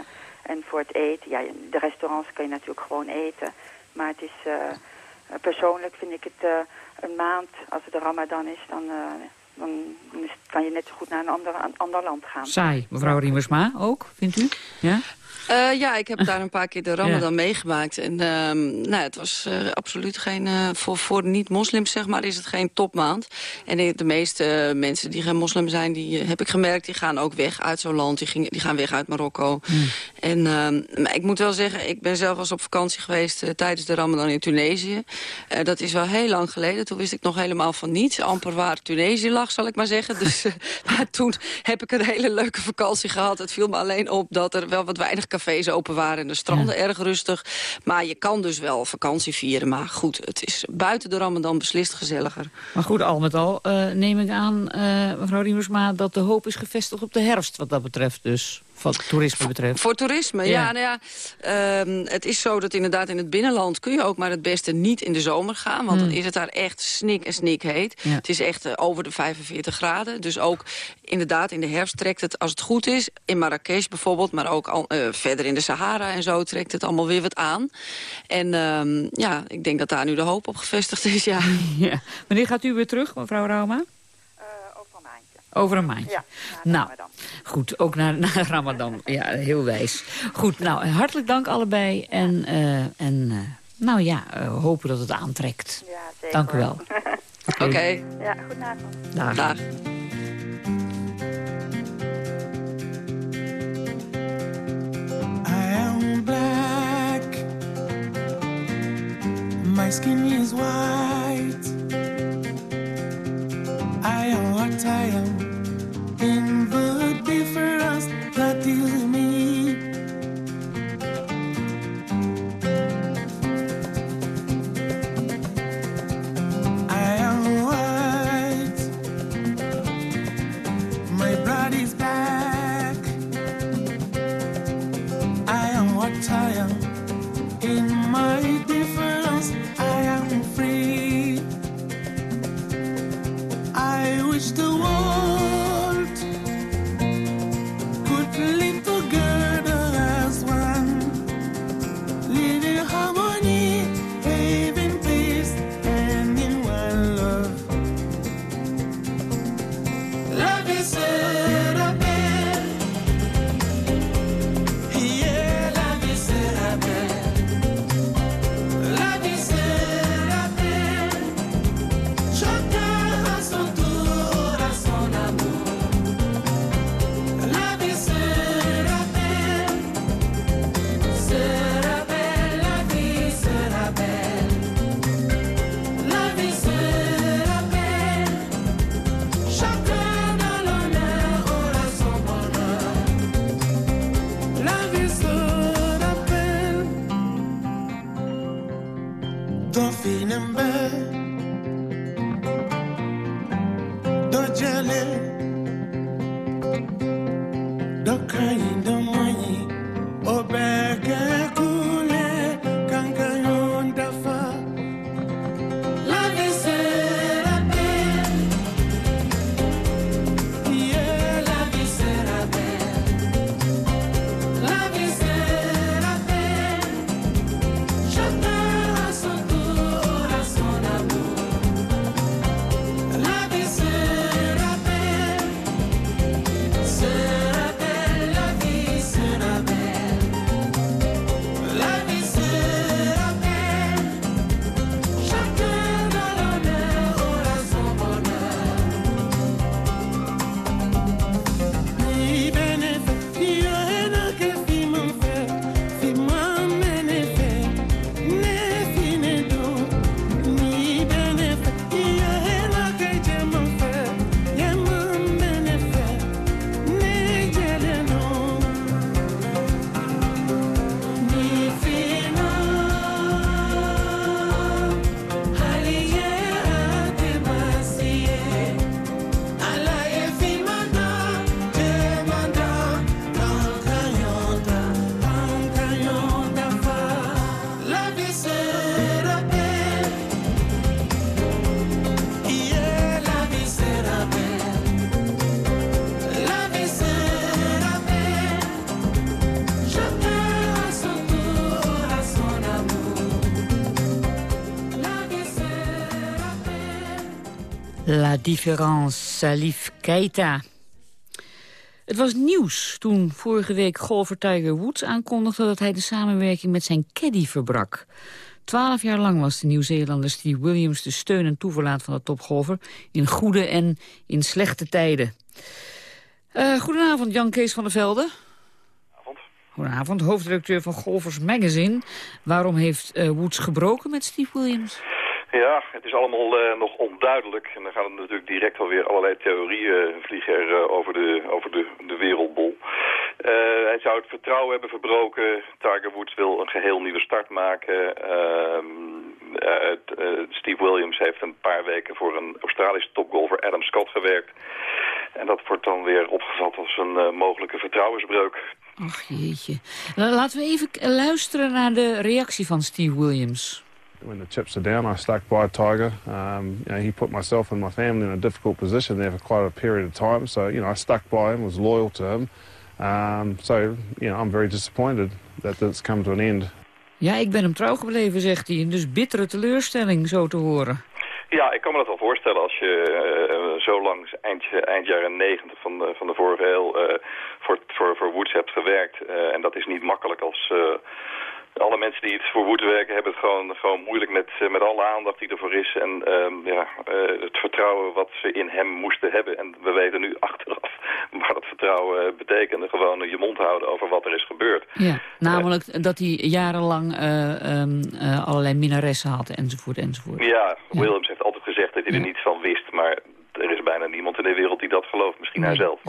en voor het eten, ja, de restaurants kun je natuurlijk gewoon eten. Maar het is, eh, eh, persoonlijk vind ik het eh, een maand, als het de ramadan is, dan, eh, dan kan je net zo goed naar een ander, een ander land gaan. Saai. Mevrouw Riemersma ook, vindt u? Ja? Eh, ja, ik heb daar een paar keer de Ramadan meegemaakt. En ehm, nou, het was eh, absoluut geen... eh, voor, voor niet-moslims, zeg maar, is het geen topmaand. En de, meeste mensen die geen moslim zijn, die heb ik gemerkt... die gaan ook weg uit zo'n land. Die, gingen, die gaan weg uit Marokko. En ehm, ik moet wel zeggen, ik ben zelf eens op vakantie geweest... tijdens de Ramadan in Tunesië. Dat is wel heel lang geleden. Toen wist ik nog helemaal van niets. Amper waar Tunesië lag, zal ik maar zeggen. Dus maar toen heb ik een hele leuke vakantie gehad. Het viel me alleen op dat er wel wat weinig cafés open waren... en de stranden erg rustig. Maar je kan dus wel vakantie vieren. Maar goed, het is buiten de Ramadan beslist gezelliger. Maar goed, al met al eh, neem ik aan, eh, mevrouw Riemersma... dat de hoop is gevestigd op de herfst wat dat betreft dus. Wat toerisme betreft. Voor toerisme, ja. Ja. nou ja ehm, het is zo dat inderdaad in het binnenland kun je ook maar het beste niet in de zomer gaan. Want dan Hmm. is het daar echt snik en snik heet. Ja. Het is echt eh, over de 45 graden. Dus ook inderdaad in de herfst trekt het, als het goed is, in Marrakesh bijvoorbeeld, maar ook al, eh, verder in de Sahara en zo trekt het allemaal weer wat aan. En ehm, ja, ik denk dat daar nu de hoop op gevestigd is, ja. Ja. Wanneer gaat u weer terug, mevrouw Rauma? Over een maandje. Ja, nou, goed, ook naar, naar Ramadan. Ja, heel wijs. Goed, nou, hartelijk dank allebei. En, eh, en eh, nou ja, eh, hopen dat het aantrekt. Ja, zeker. Dank u wel. Oké. Ja, goedenavond. Dag. Dag. I am black. My skin is white. I am what I am. In the difference that is me. Différence, Salif Keita. Het was nieuws toen vorige week golfer Tiger Woods aankondigde... dat hij de samenwerking met zijn caddy verbrak. Twaalf jaar lang was de Nieuw-Zeelander Steve Williams... de steun en toeverlaat van de topgolfer... in goede en in slechte tijden. Uh, goedenavond, Jan Kees van der Velde. Goedenavond, hoofdredacteur van Golfers Magazine. Waarom heeft uh, Woods gebroken met Steve Williams? Ja, het is allemaal uh, nog onduidelijk. En dan gaan er natuurlijk direct alweer allerlei theorieën vliegen er, uh, over, de, over de, de wereldbol. Hij zou het vertrouwen hebben verbroken. Tiger Woods wil een geheel nieuwe start maken. Ehm, Steve Williams heeft een paar weken voor een Australische topgolfer Adam Scott gewerkt. En dat wordt dan weer opgevat als een mogelijke vertrouwensbreuk. Ach jeetje. Laten we even luisteren naar de reactie van Steve Williams. When the chips are down, I stuck by Tiger. Um, you know, he put myself and my family in a difficult position there for quite a period of time. So, you know, I stuck by him, was loyal to him. Um, so, you know, I'm very disappointed that it's come to an end. Ja, ik ben hem trouw gebleven, zegt hij. Dus bittere teleurstelling, zo te horen. Ja, ik kan me dat wel voorstellen als je uh, zo lang eind, eind jaren negentig van de, van de vorige eeuw uh, voor, voor, voor Woods hebt gewerkt. Uh, en dat is niet makkelijk als alle mensen die het voor Wood werken hebben het gewoon, gewoon moeilijk met, eh, met alle aandacht die ervoor is. En uh, ja, uh, het vertrouwen wat ze in hem moesten hebben. En we weten nu achteraf wat dat vertrouwen betekende. Gewoon je mond houden over wat er is gebeurd. Ja, namelijk dat hij jarenlang um, allerlei minnaressen had enzovoort enzovoort. Ja, Williams heeft altijd gezegd dat hij er niets van wist. Maar bijna niemand in de wereld die dat gelooft. Misschien hij zelf.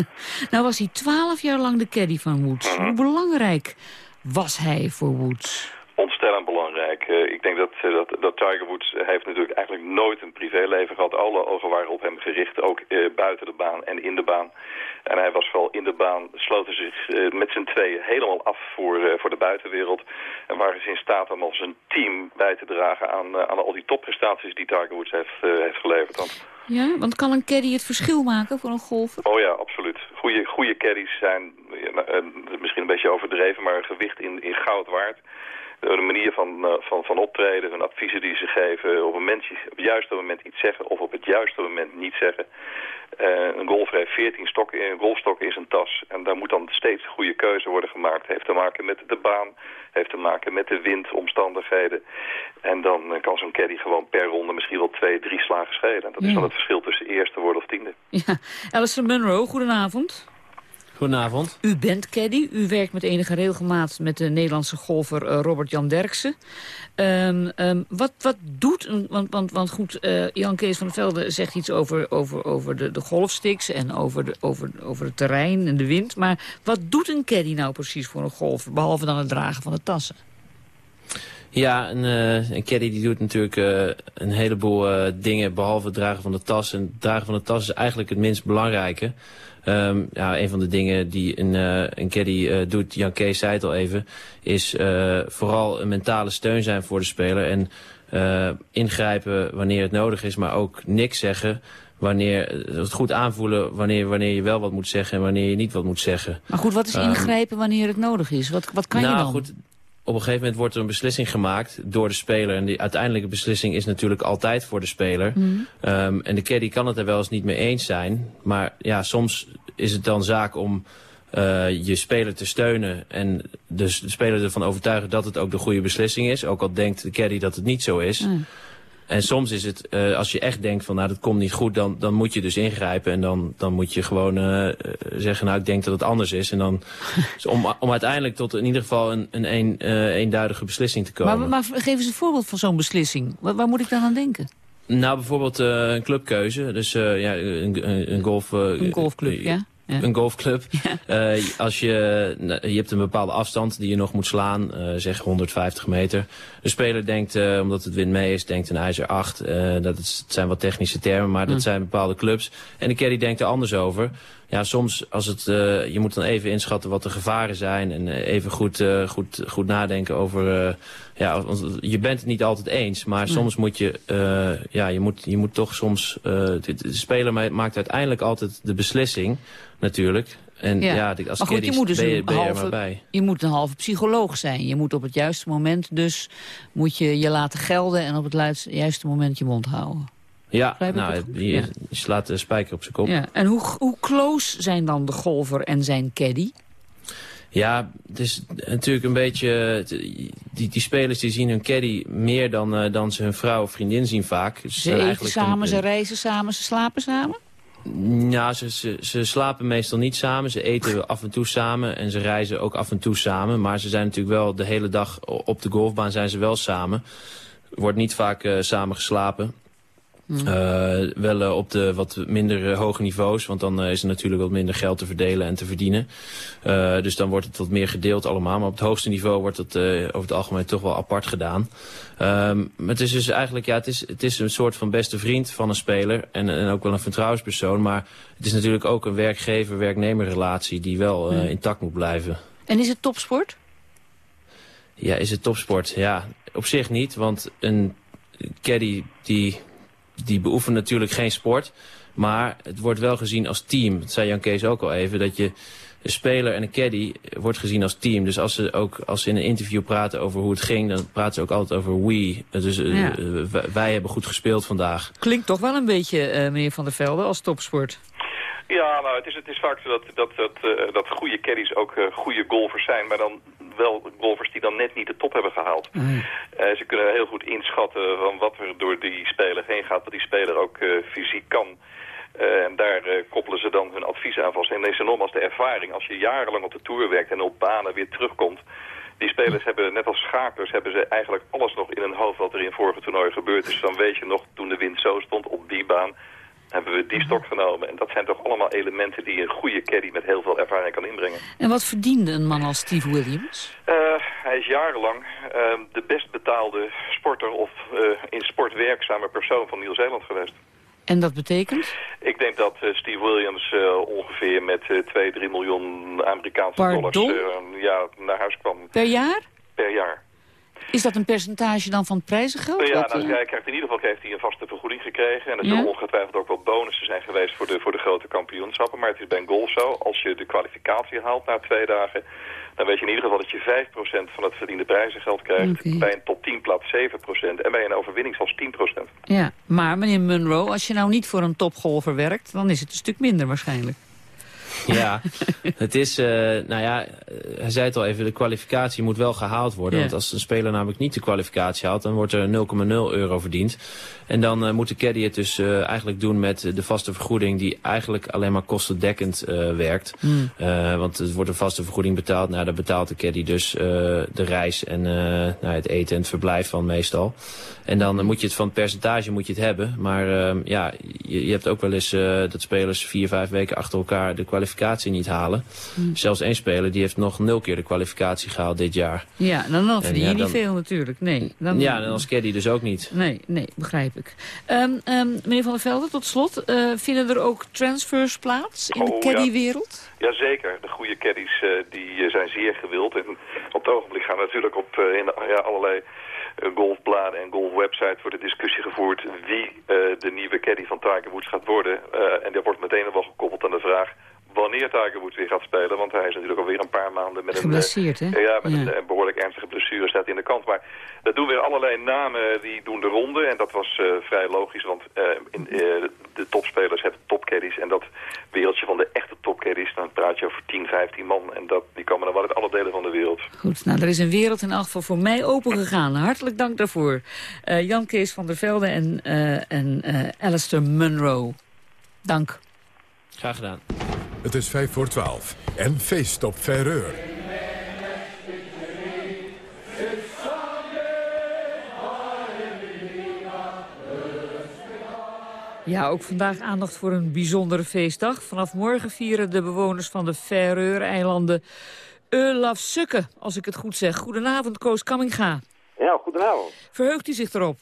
nou was hij twaalf jaar lang de caddy van Woods. Hoe belangrijk was hij voor Woods? Ontstellend belangrijk. Uh, ik denk dat, uh, dat, dat Tiger Woods heeft natuurlijk eigenlijk nooit een privéleven gehad. Alle ogen waren op hem gericht, ook uh, buiten de baan en in de baan. En hij was vooral in de baan, sloten zich met z'n tweeën helemaal af voor, voor de buitenwereld. En waren ze in staat om als een team bij te dragen aan, aan al die topprestaties die Tiger Woods heeft, heeft geleverd. Ja, want kan een caddy het verschil maken voor een golfer? Oh ja, absoluut. Goede, goede caddies zijn misschien een beetje overdreven, maar gewicht in, in goud waard de manier van, uh, van, van optreden, hun adviezen die ze geven, op, een moment, op het juiste moment iets zeggen of op het juiste moment niet zeggen. Uh, een golfer heeft 14 stokken, golfstokken in zijn tas en daar moet dan steeds een goede keuze worden gemaakt. Heeft te maken met de baan, heeft te maken met de windomstandigheden. En dan uh, kan zo'n caddy gewoon per ronde misschien wel twee, drie slagen schelen. Dat is dan het verschil tussen eerste worden of tiende. Ja, Alison Munro, goedenavond. Goedenavond. U bent caddy. U werkt met enige regelmaat met de Nederlandse golfer uh, Robert-Jan Derksen. Um, um, wat, wat doet... Want, want, want goed, uh, Jan Kees van der Velde zegt iets over, over, over de, de golfsticks... en over, de, over, over het terrein en de wind. Maar wat doet een caddy nou precies voor een golfer... behalve dan het dragen van de tassen? Ja, een, uh, een caddy die doet natuurlijk uh, een heleboel uh, dingen behalve het dragen van de tas. En het dragen van de tas is eigenlijk het minst belangrijke. Um, ja, een van de dingen die een, uh, een caddy uh, doet, Jan Kees zei het al even, is uh, vooral een mentale steun zijn voor de speler. En ingrijpen wanneer het nodig is, maar ook niks zeggen wanneer het goed aanvoelen wanneer, wanneer je wel wat moet zeggen en wanneer je niet wat moet zeggen. Maar goed, wat is ingrijpen um, wanneer het nodig is? Wat, wat kan nou, je dan? Goed, op een gegeven moment wordt er een beslissing gemaakt door de speler. En die uiteindelijke beslissing is natuurlijk altijd voor de speler. Mm. Um, en de caddy kan het er wel eens niet mee eens zijn. Maar ja, soms is het dan zaak om uh, je speler te steunen. En dus de speler ervan overtuigen dat het ook de goede beslissing is. Ook al denkt de caddy dat het niet zo is. Mm. En soms is het, uh, als je echt denkt van nou dat komt niet goed, dan, dan moet je dus ingrijpen. En dan, dan moet je gewoon uh, zeggen nou ik denk dat het anders is. En dan, dus om, om uiteindelijk tot in ieder geval een, een, een uh, eenduidige beslissing te komen. Maar, maar geef eens een voorbeeld van zo'n beslissing. Waar, waar, moet ik dan aan denken? Nou bijvoorbeeld een clubkeuze. Dus ja, een, een, een golf... een golfclub, ja. Ja. Een golfclub. Ja. Uh, als je, je hebt een bepaalde afstand die je nog moet slaan, uh, zeg 150 meter. De speler denkt, uh, omdat het wind mee is, denkt een ijzer 8. dat is, zijn wat technische termen, maar dat mm. zijn bepaalde clubs. En de caddy denkt er anders over. Ja, soms als het, je moet dan even inschatten wat de gevaren zijn en even goed, goed, goed nadenken over ja, want je bent het niet altijd eens, maar soms moet je, ja, je moet, je moet toch soms, de, de speler maakt uiteindelijk altijd de beslissing, natuurlijk. En ja, ja als maar goed, je moet dus ben je, een ben halve, maar bij. Je moet een halve psycholoog zijn. Je moet op het juiste moment dus, moet je je laten gelden en op het juiste moment je mond houden. Ja, nou, het je, Ja. slaat de spijker op zijn kop. Ja. En hoe, hoe close zijn dan de golfer en zijn caddy? Ja, het is natuurlijk een beetje... Die, die spelers die zien hun caddy meer dan, eh, dan ze hun vrouw of vriendin zien vaak. Ze Ze zijn eten eigenlijk samen, een- ze reizen samen, ze slapen samen? Ja, ze, ze, slapen meestal niet samen. Ze eten af en toe samen en ze reizen ook af en toe samen. Maar ze zijn natuurlijk wel de hele dag op de golfbaan zijn ze wel samen. Wordt niet vaak eh, samen geslapen. Eh, wel eh, op de wat minder eh, hoge niveaus, want dan is er natuurlijk wat minder geld te verdelen en te verdienen. Dus dan wordt het wat meer gedeeld allemaal. Maar op het hoogste niveau wordt het over het algemeen toch wel apart gedaan. Maar het is dus eigenlijk, ja, het is, het is een soort van beste vriend van een speler en, en ook wel een vertrouwenspersoon. Maar het is natuurlijk ook een werkgever-werknemer relatie die wel Hmm. intact moet blijven. En is het topsport? Ja, is het topsport? Ja, op zich niet, want een caddy die, die beoefent natuurlijk geen sport. Maar het wordt wel gezien als team. Dat zei Jan Kees ook al even, dat je een speler en een caddy wordt gezien als team. Dus als ze ook als ze in een interview praten over hoe het ging, dan praten ze ook altijd over we. Dus eh, Ja. eh, wij, hebben goed gespeeld vandaag. Klinkt toch wel een beetje, eh, meneer Van der Velde, als topsport. Ja, nou, het is, het is vaak zo dat, dat, dat, eh, dat goede caddies ook eh, goede golfers zijn, maar dan wel golfers die dan net niet de top hebben gehaald. Eh, ze kunnen heel goed inschatten van wat er door die speler heen gaat, wat die speler ook eh, fysiek kan. Eh, en daar koppelen ze dan hun advies aan vast. En er nogmaals de ervaring, als je jarenlang op de Tour werkt en op banen weer terugkomt. Die spelers hebben, net als schakers, hebben ze eigenlijk alles nog in hun hoofd wat er in vorige toernooien gebeurd is. Dan weet je nog, toen de wind zo stond op die baan, hebben we die stok genomen. En dat zijn toch allemaal elementen die een goede caddy met heel veel ervaring kan inbrengen. En wat verdiende een man als Steve Williams? Eh, hij is jarenlang eh, de best betaalde sporter of eh, in sport werkzame persoon van Nieuw-Zeeland geweest. En dat betekent? Ik denk dat eh, Steve Williams ongeveer met eh 2, 3 miljoen Amerikaanse Pardon? dollars eh, ja, naar huis kwam Per jaar? per jaar. Is dat een percentage dan van het prijzengeld? Ja, nou, eh, hij krijgt in ieder geval heeft hij een vaste vergoeding gekregen. En er Ja? zullen ongetwijfeld ook wel bonussen zijn geweest voor de, voor de grote kampioenschappen. Maar het is bij een golf zo, als je de kwalificatie haalt na twee dagen... dan weet je in ieder geval dat je 5% van het verdiende prijzengeld krijgt. Bij een top 10 plaats 7% en bij een overwinning zelfs 10%. Ja, maar meneer Munro, als je nou niet voor een topgolfer werkt... dan is het een stuk minder waarschijnlijk. Ja, het is, eh, nou ja, eh, hij zei het al even, de kwalificatie moet wel gehaald worden. Ja. Want als een speler namelijk niet de kwalificatie haalt, dan wordt er 0,0 euro verdiend. En dan eh, moet de caddy het dus eigenlijk doen met de vaste vergoeding die eigenlijk alleen maar kostendekkend werkt. Hmm. Want er wordt een vaste vergoeding betaald. Nou, daar betaalt de caddy dus de reis en nou, het eten en het verblijf van meestal. En dan moet je het van het percentage moet je het hebben. Maar eh, ja, je, je hebt ook wel eens dat spelers vier, vijf weken achter elkaar de kwalificatie niet halen. Hmm. Zelfs één speler die heeft nog nul keer de kwalificatie gehaald dit jaar. Ja, dan, dan En verdien ja, je niet veel natuurlijk. Nee, dan, Ja, en als caddy dus ook niet. Nee, nee, begrijp ik. Ehm, ehm, meneer Van der Velde, tot slot. eh, vinden er ook transfers plaats in de Oh, ja. caddywereld? Jazeker, de goede caddies eh, die eh, zijn zeer gewild. En op het ogenblik gaan natuurlijk op eh, in ja, allerlei golfbladen en golfwebsites wordt de discussie gevoerd wie eh, de nieuwe caddy van Tiger Woods gaat worden. Eh, en dat wordt meteen wel gekoppeld aan de vraag wanneer Tiger Woods weer gaat spelen. Want hij is natuurlijk alweer een paar maanden met een, Geblesseerd, hè? eh, ja, met Ja. een eh, behoorlijk ernstige blessure staat in de kant. Maar dat doen weer allerlei namen die doen de ronde. En dat was eh, vrij logisch, want eh, in, eh, de topspelers hebben topcaddies. En dat wereldje van de echte topcaddies, dan praat je over 10, 15 man. En dat, die komen dan wel uit alle delen van de wereld. Goed, nou, er is een wereld in elk geval voor mij opengegaan. Hartelijk dank daarvoor. Eh, Jan Kees van der Velde en, eh en eh, Alistair Munro. Dank. Graag gedaan. Het is 5 voor 12 en feest op Ferreur. Ja, ook vandaag aandacht voor een bijzondere feestdag. Vanaf morgen vieren de bewoners van de Faroe-eilanden Ölafsukke, als ik het goed zeg. Goedenavond, Koos Kamminga. Ja, goedenavond. Verheugt u zich erop?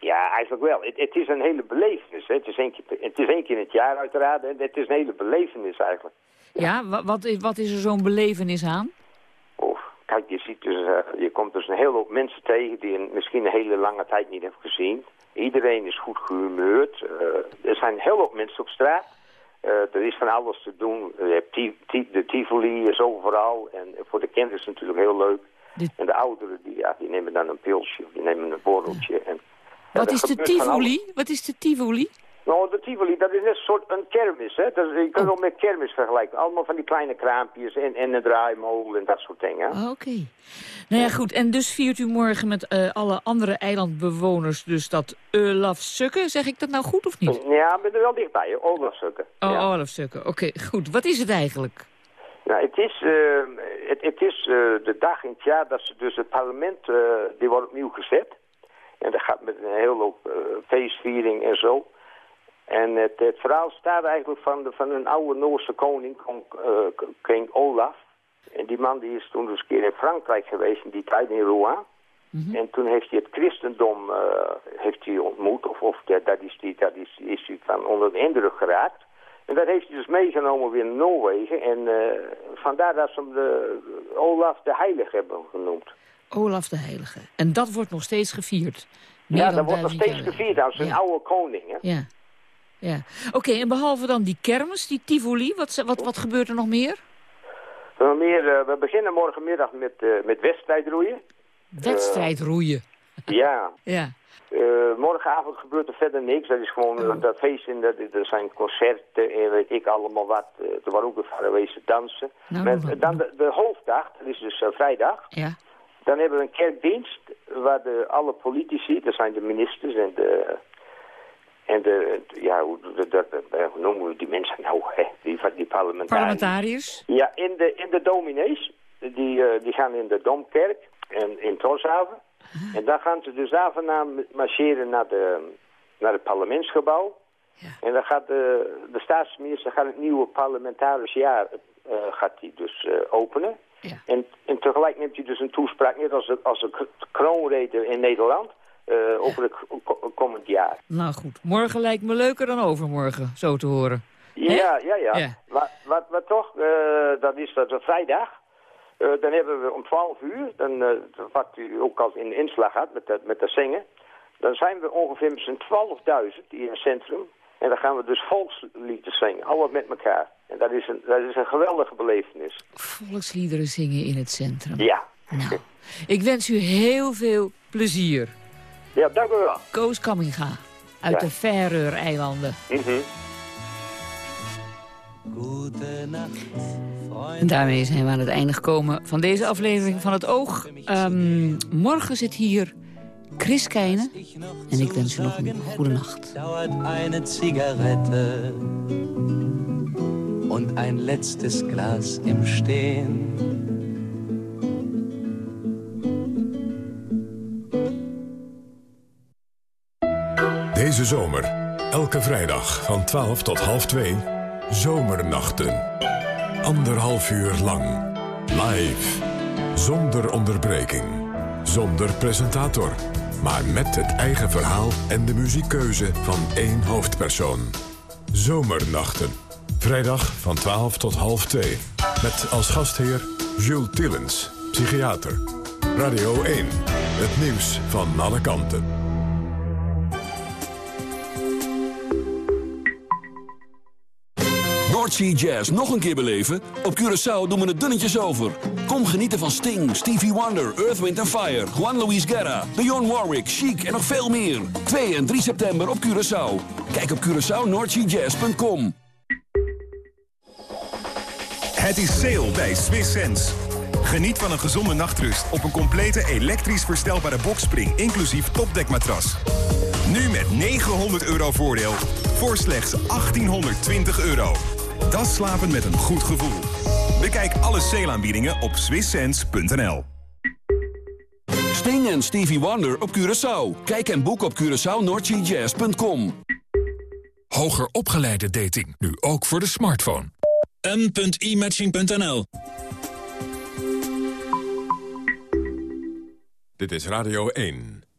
Ja, eigenlijk wel. Het, het is een hele belevenis. Hè. Het, is één keer, het is één keer in het jaar uiteraard. En het is een hele belevenis eigenlijk. Ja, wa- wat, is, wat is er zo'n belevenis aan? Kijk, je, ziet dus, eh, je komt dus een hele hoop mensen tegen die je misschien een hele lange tijd niet hebt gezien. Iedereen is goed gehumeurd. Eh, er zijn heel hoop mensen op straat. Eh, er is van alles te doen. Je hebt de Tivoli is overal. En voor de kinderen is het natuurlijk heel leuk. En de ouderen die, ja, die nemen dan een pilsje of die nemen een borreltje. En Wat is de. Tivoli? Wat is de Tivoli? Nou, de Tivoli, dat is net een soort een kermis, hè. Dat is, je Oh. kunt wel met kermis vergelijken. Allemaal van die kleine kraampjes en, en een draaimolen en dat soort dingen. Ah, Oké. Nou ja, goed. En dus viert u morgen met eh, alle andere eilandbewoners dus dat Olafsukke. Zeg ik dat nou goed of niet? Ja, ik ben er wel dichtbij, hè. Olafsukken. Oh, ja. Oké, goed. Wat is het eigenlijk? Nou, het is, eh, het, het is eh, de dag in het jaar dat ze dus het parlement, eh, die wordt opnieuw gezet. En dat gaat met een hele hoop eh, feestviering en zo. En het, het verhaal staat eigenlijk van, de, van een oude Noorse koning, kon- eh, King Olaf. En die man die is toen dus een keer in Frankrijk geweest, in die tijd in Rouen. En toen heeft hij het christendom eh, heeft hij ontmoet, of, of dat, dat is hij dat is, is hij van onder de indruk geraakt. En dat heeft hij dus meegenomen weer naar Noorwegen. En vandaar dat ze hem de, Olaf de Heilige hebben genoemd. Olaf de Heilige. En dat wordt nog steeds gevierd. Meer ja, dat wordt nog steeds gevierd als een Ja. oude koning. Hè? Ja. ja. Oké, en behalve dan die kermis, die Tivoli, wat, wat, wat gebeurt er nog meer? Meer, eh, we beginnen morgenmiddag met, eh, met wedstrijdroeien. Wedstrijd roeien. Ja, Ja. Eh, morgenavond gebeurt er verder niks. Dat is gewoon Oh. eh, dat feest in, dat, er zijn concerten en weet ik allemaal wat. Eh, er waren ook de Faroese dansen. Nou, Met, dan de, de hoofddag, dat is dus eh, vrijdag. Ja. Dan hebben we een kerkdienst waar de, alle politici, dat zijn de ministers en de... En de, ja, hoe, de, de, de- hoe noemen we die mensen nou, hè? Die, die parlementariërs. Parlementariërs. Ja, in de, in de dominees. Die, eh, die gaan in de Domkerk en in Torshaven. En dan gaan ze dus daar vandaan marcheren naar, de, naar het parlementsgebouw. En dan gaat de, de staatsminister gaat het nieuwe parlementarisch jaar eh, gaat die dus eh, openen. En, en tegelijk neemt hij dus een toespraak, net als de, als de in Nederland, eh, over het komend jaar. Nou goed, morgen lijkt me leuker dan overmorgen, zo te horen. Ja, ja, ja. Ja. Maar, wat, wat toch, eh, dat is dat vrijdag. Eh, dan hebben we om 12 uur, dan, wat u ook al in de inslag had met dat, met dat zingen. Dan zijn we ongeveer met z'n 12.000 hier in het centrum. En dan gaan we dus volksliederen zingen, allemaal met elkaar. En dat is een, dat is een geweldige belevenis. Volksliederen zingen in het centrum. Ja. Nou, ik wens u heel veel plezier. Ja, dank u wel. Koos Kamminga, uit Ja. de Faroe-eilanden. Mhm. En daarmee zijn we aan het einde gekomen van deze aflevering van Het Oog. Ehm, morgen zit hier Chris Keijnen. En ik wens u nog een goede nacht. und ein letztes Glas im Stehen. Deze zomer, elke vrijdag van 12 tot half 2, Zomernachten. Anderhalf uur lang, live, zonder onderbreking, zonder presentator, maar met het eigen verhaal en de muziekkeuze van één hoofdpersoon. Zomernachten, vrijdag van 12 tot half 2, met als gastheer Jules Tillens, psychiater. Radio 1, het nieuws van alle kanten. Jazz nog een keer beleven? Op Curaçao doen we het dunnetjes over. Kom genieten van Sting, Stevie Wonder, Earth, Wind Fire... Juan Luis Guerra, Dionne Warwick, Chic en nog veel meer. 2 en 3 september op Curaçao. Kijk op CuraçaoNoordseaJazz.com. Het is sale bij Swiss Sense. Geniet van een gezonde nachtrust op een complete elektrisch verstelbare bokspring... inclusief topdekmatras. Nu met 900 euro voordeel voor slechts 1820 euro. Dat slapen met een goed gevoel. Bekijk alle sale-aanbiedingen op swisssense.nl. Sting en Stevie Wonder op Curaçao. Kijk en boek op CuraçaoNoordseaJazz.com. Hoger opgeleide dating, nu ook voor de smartphone. m.imatching.nl Dit is Radio 1.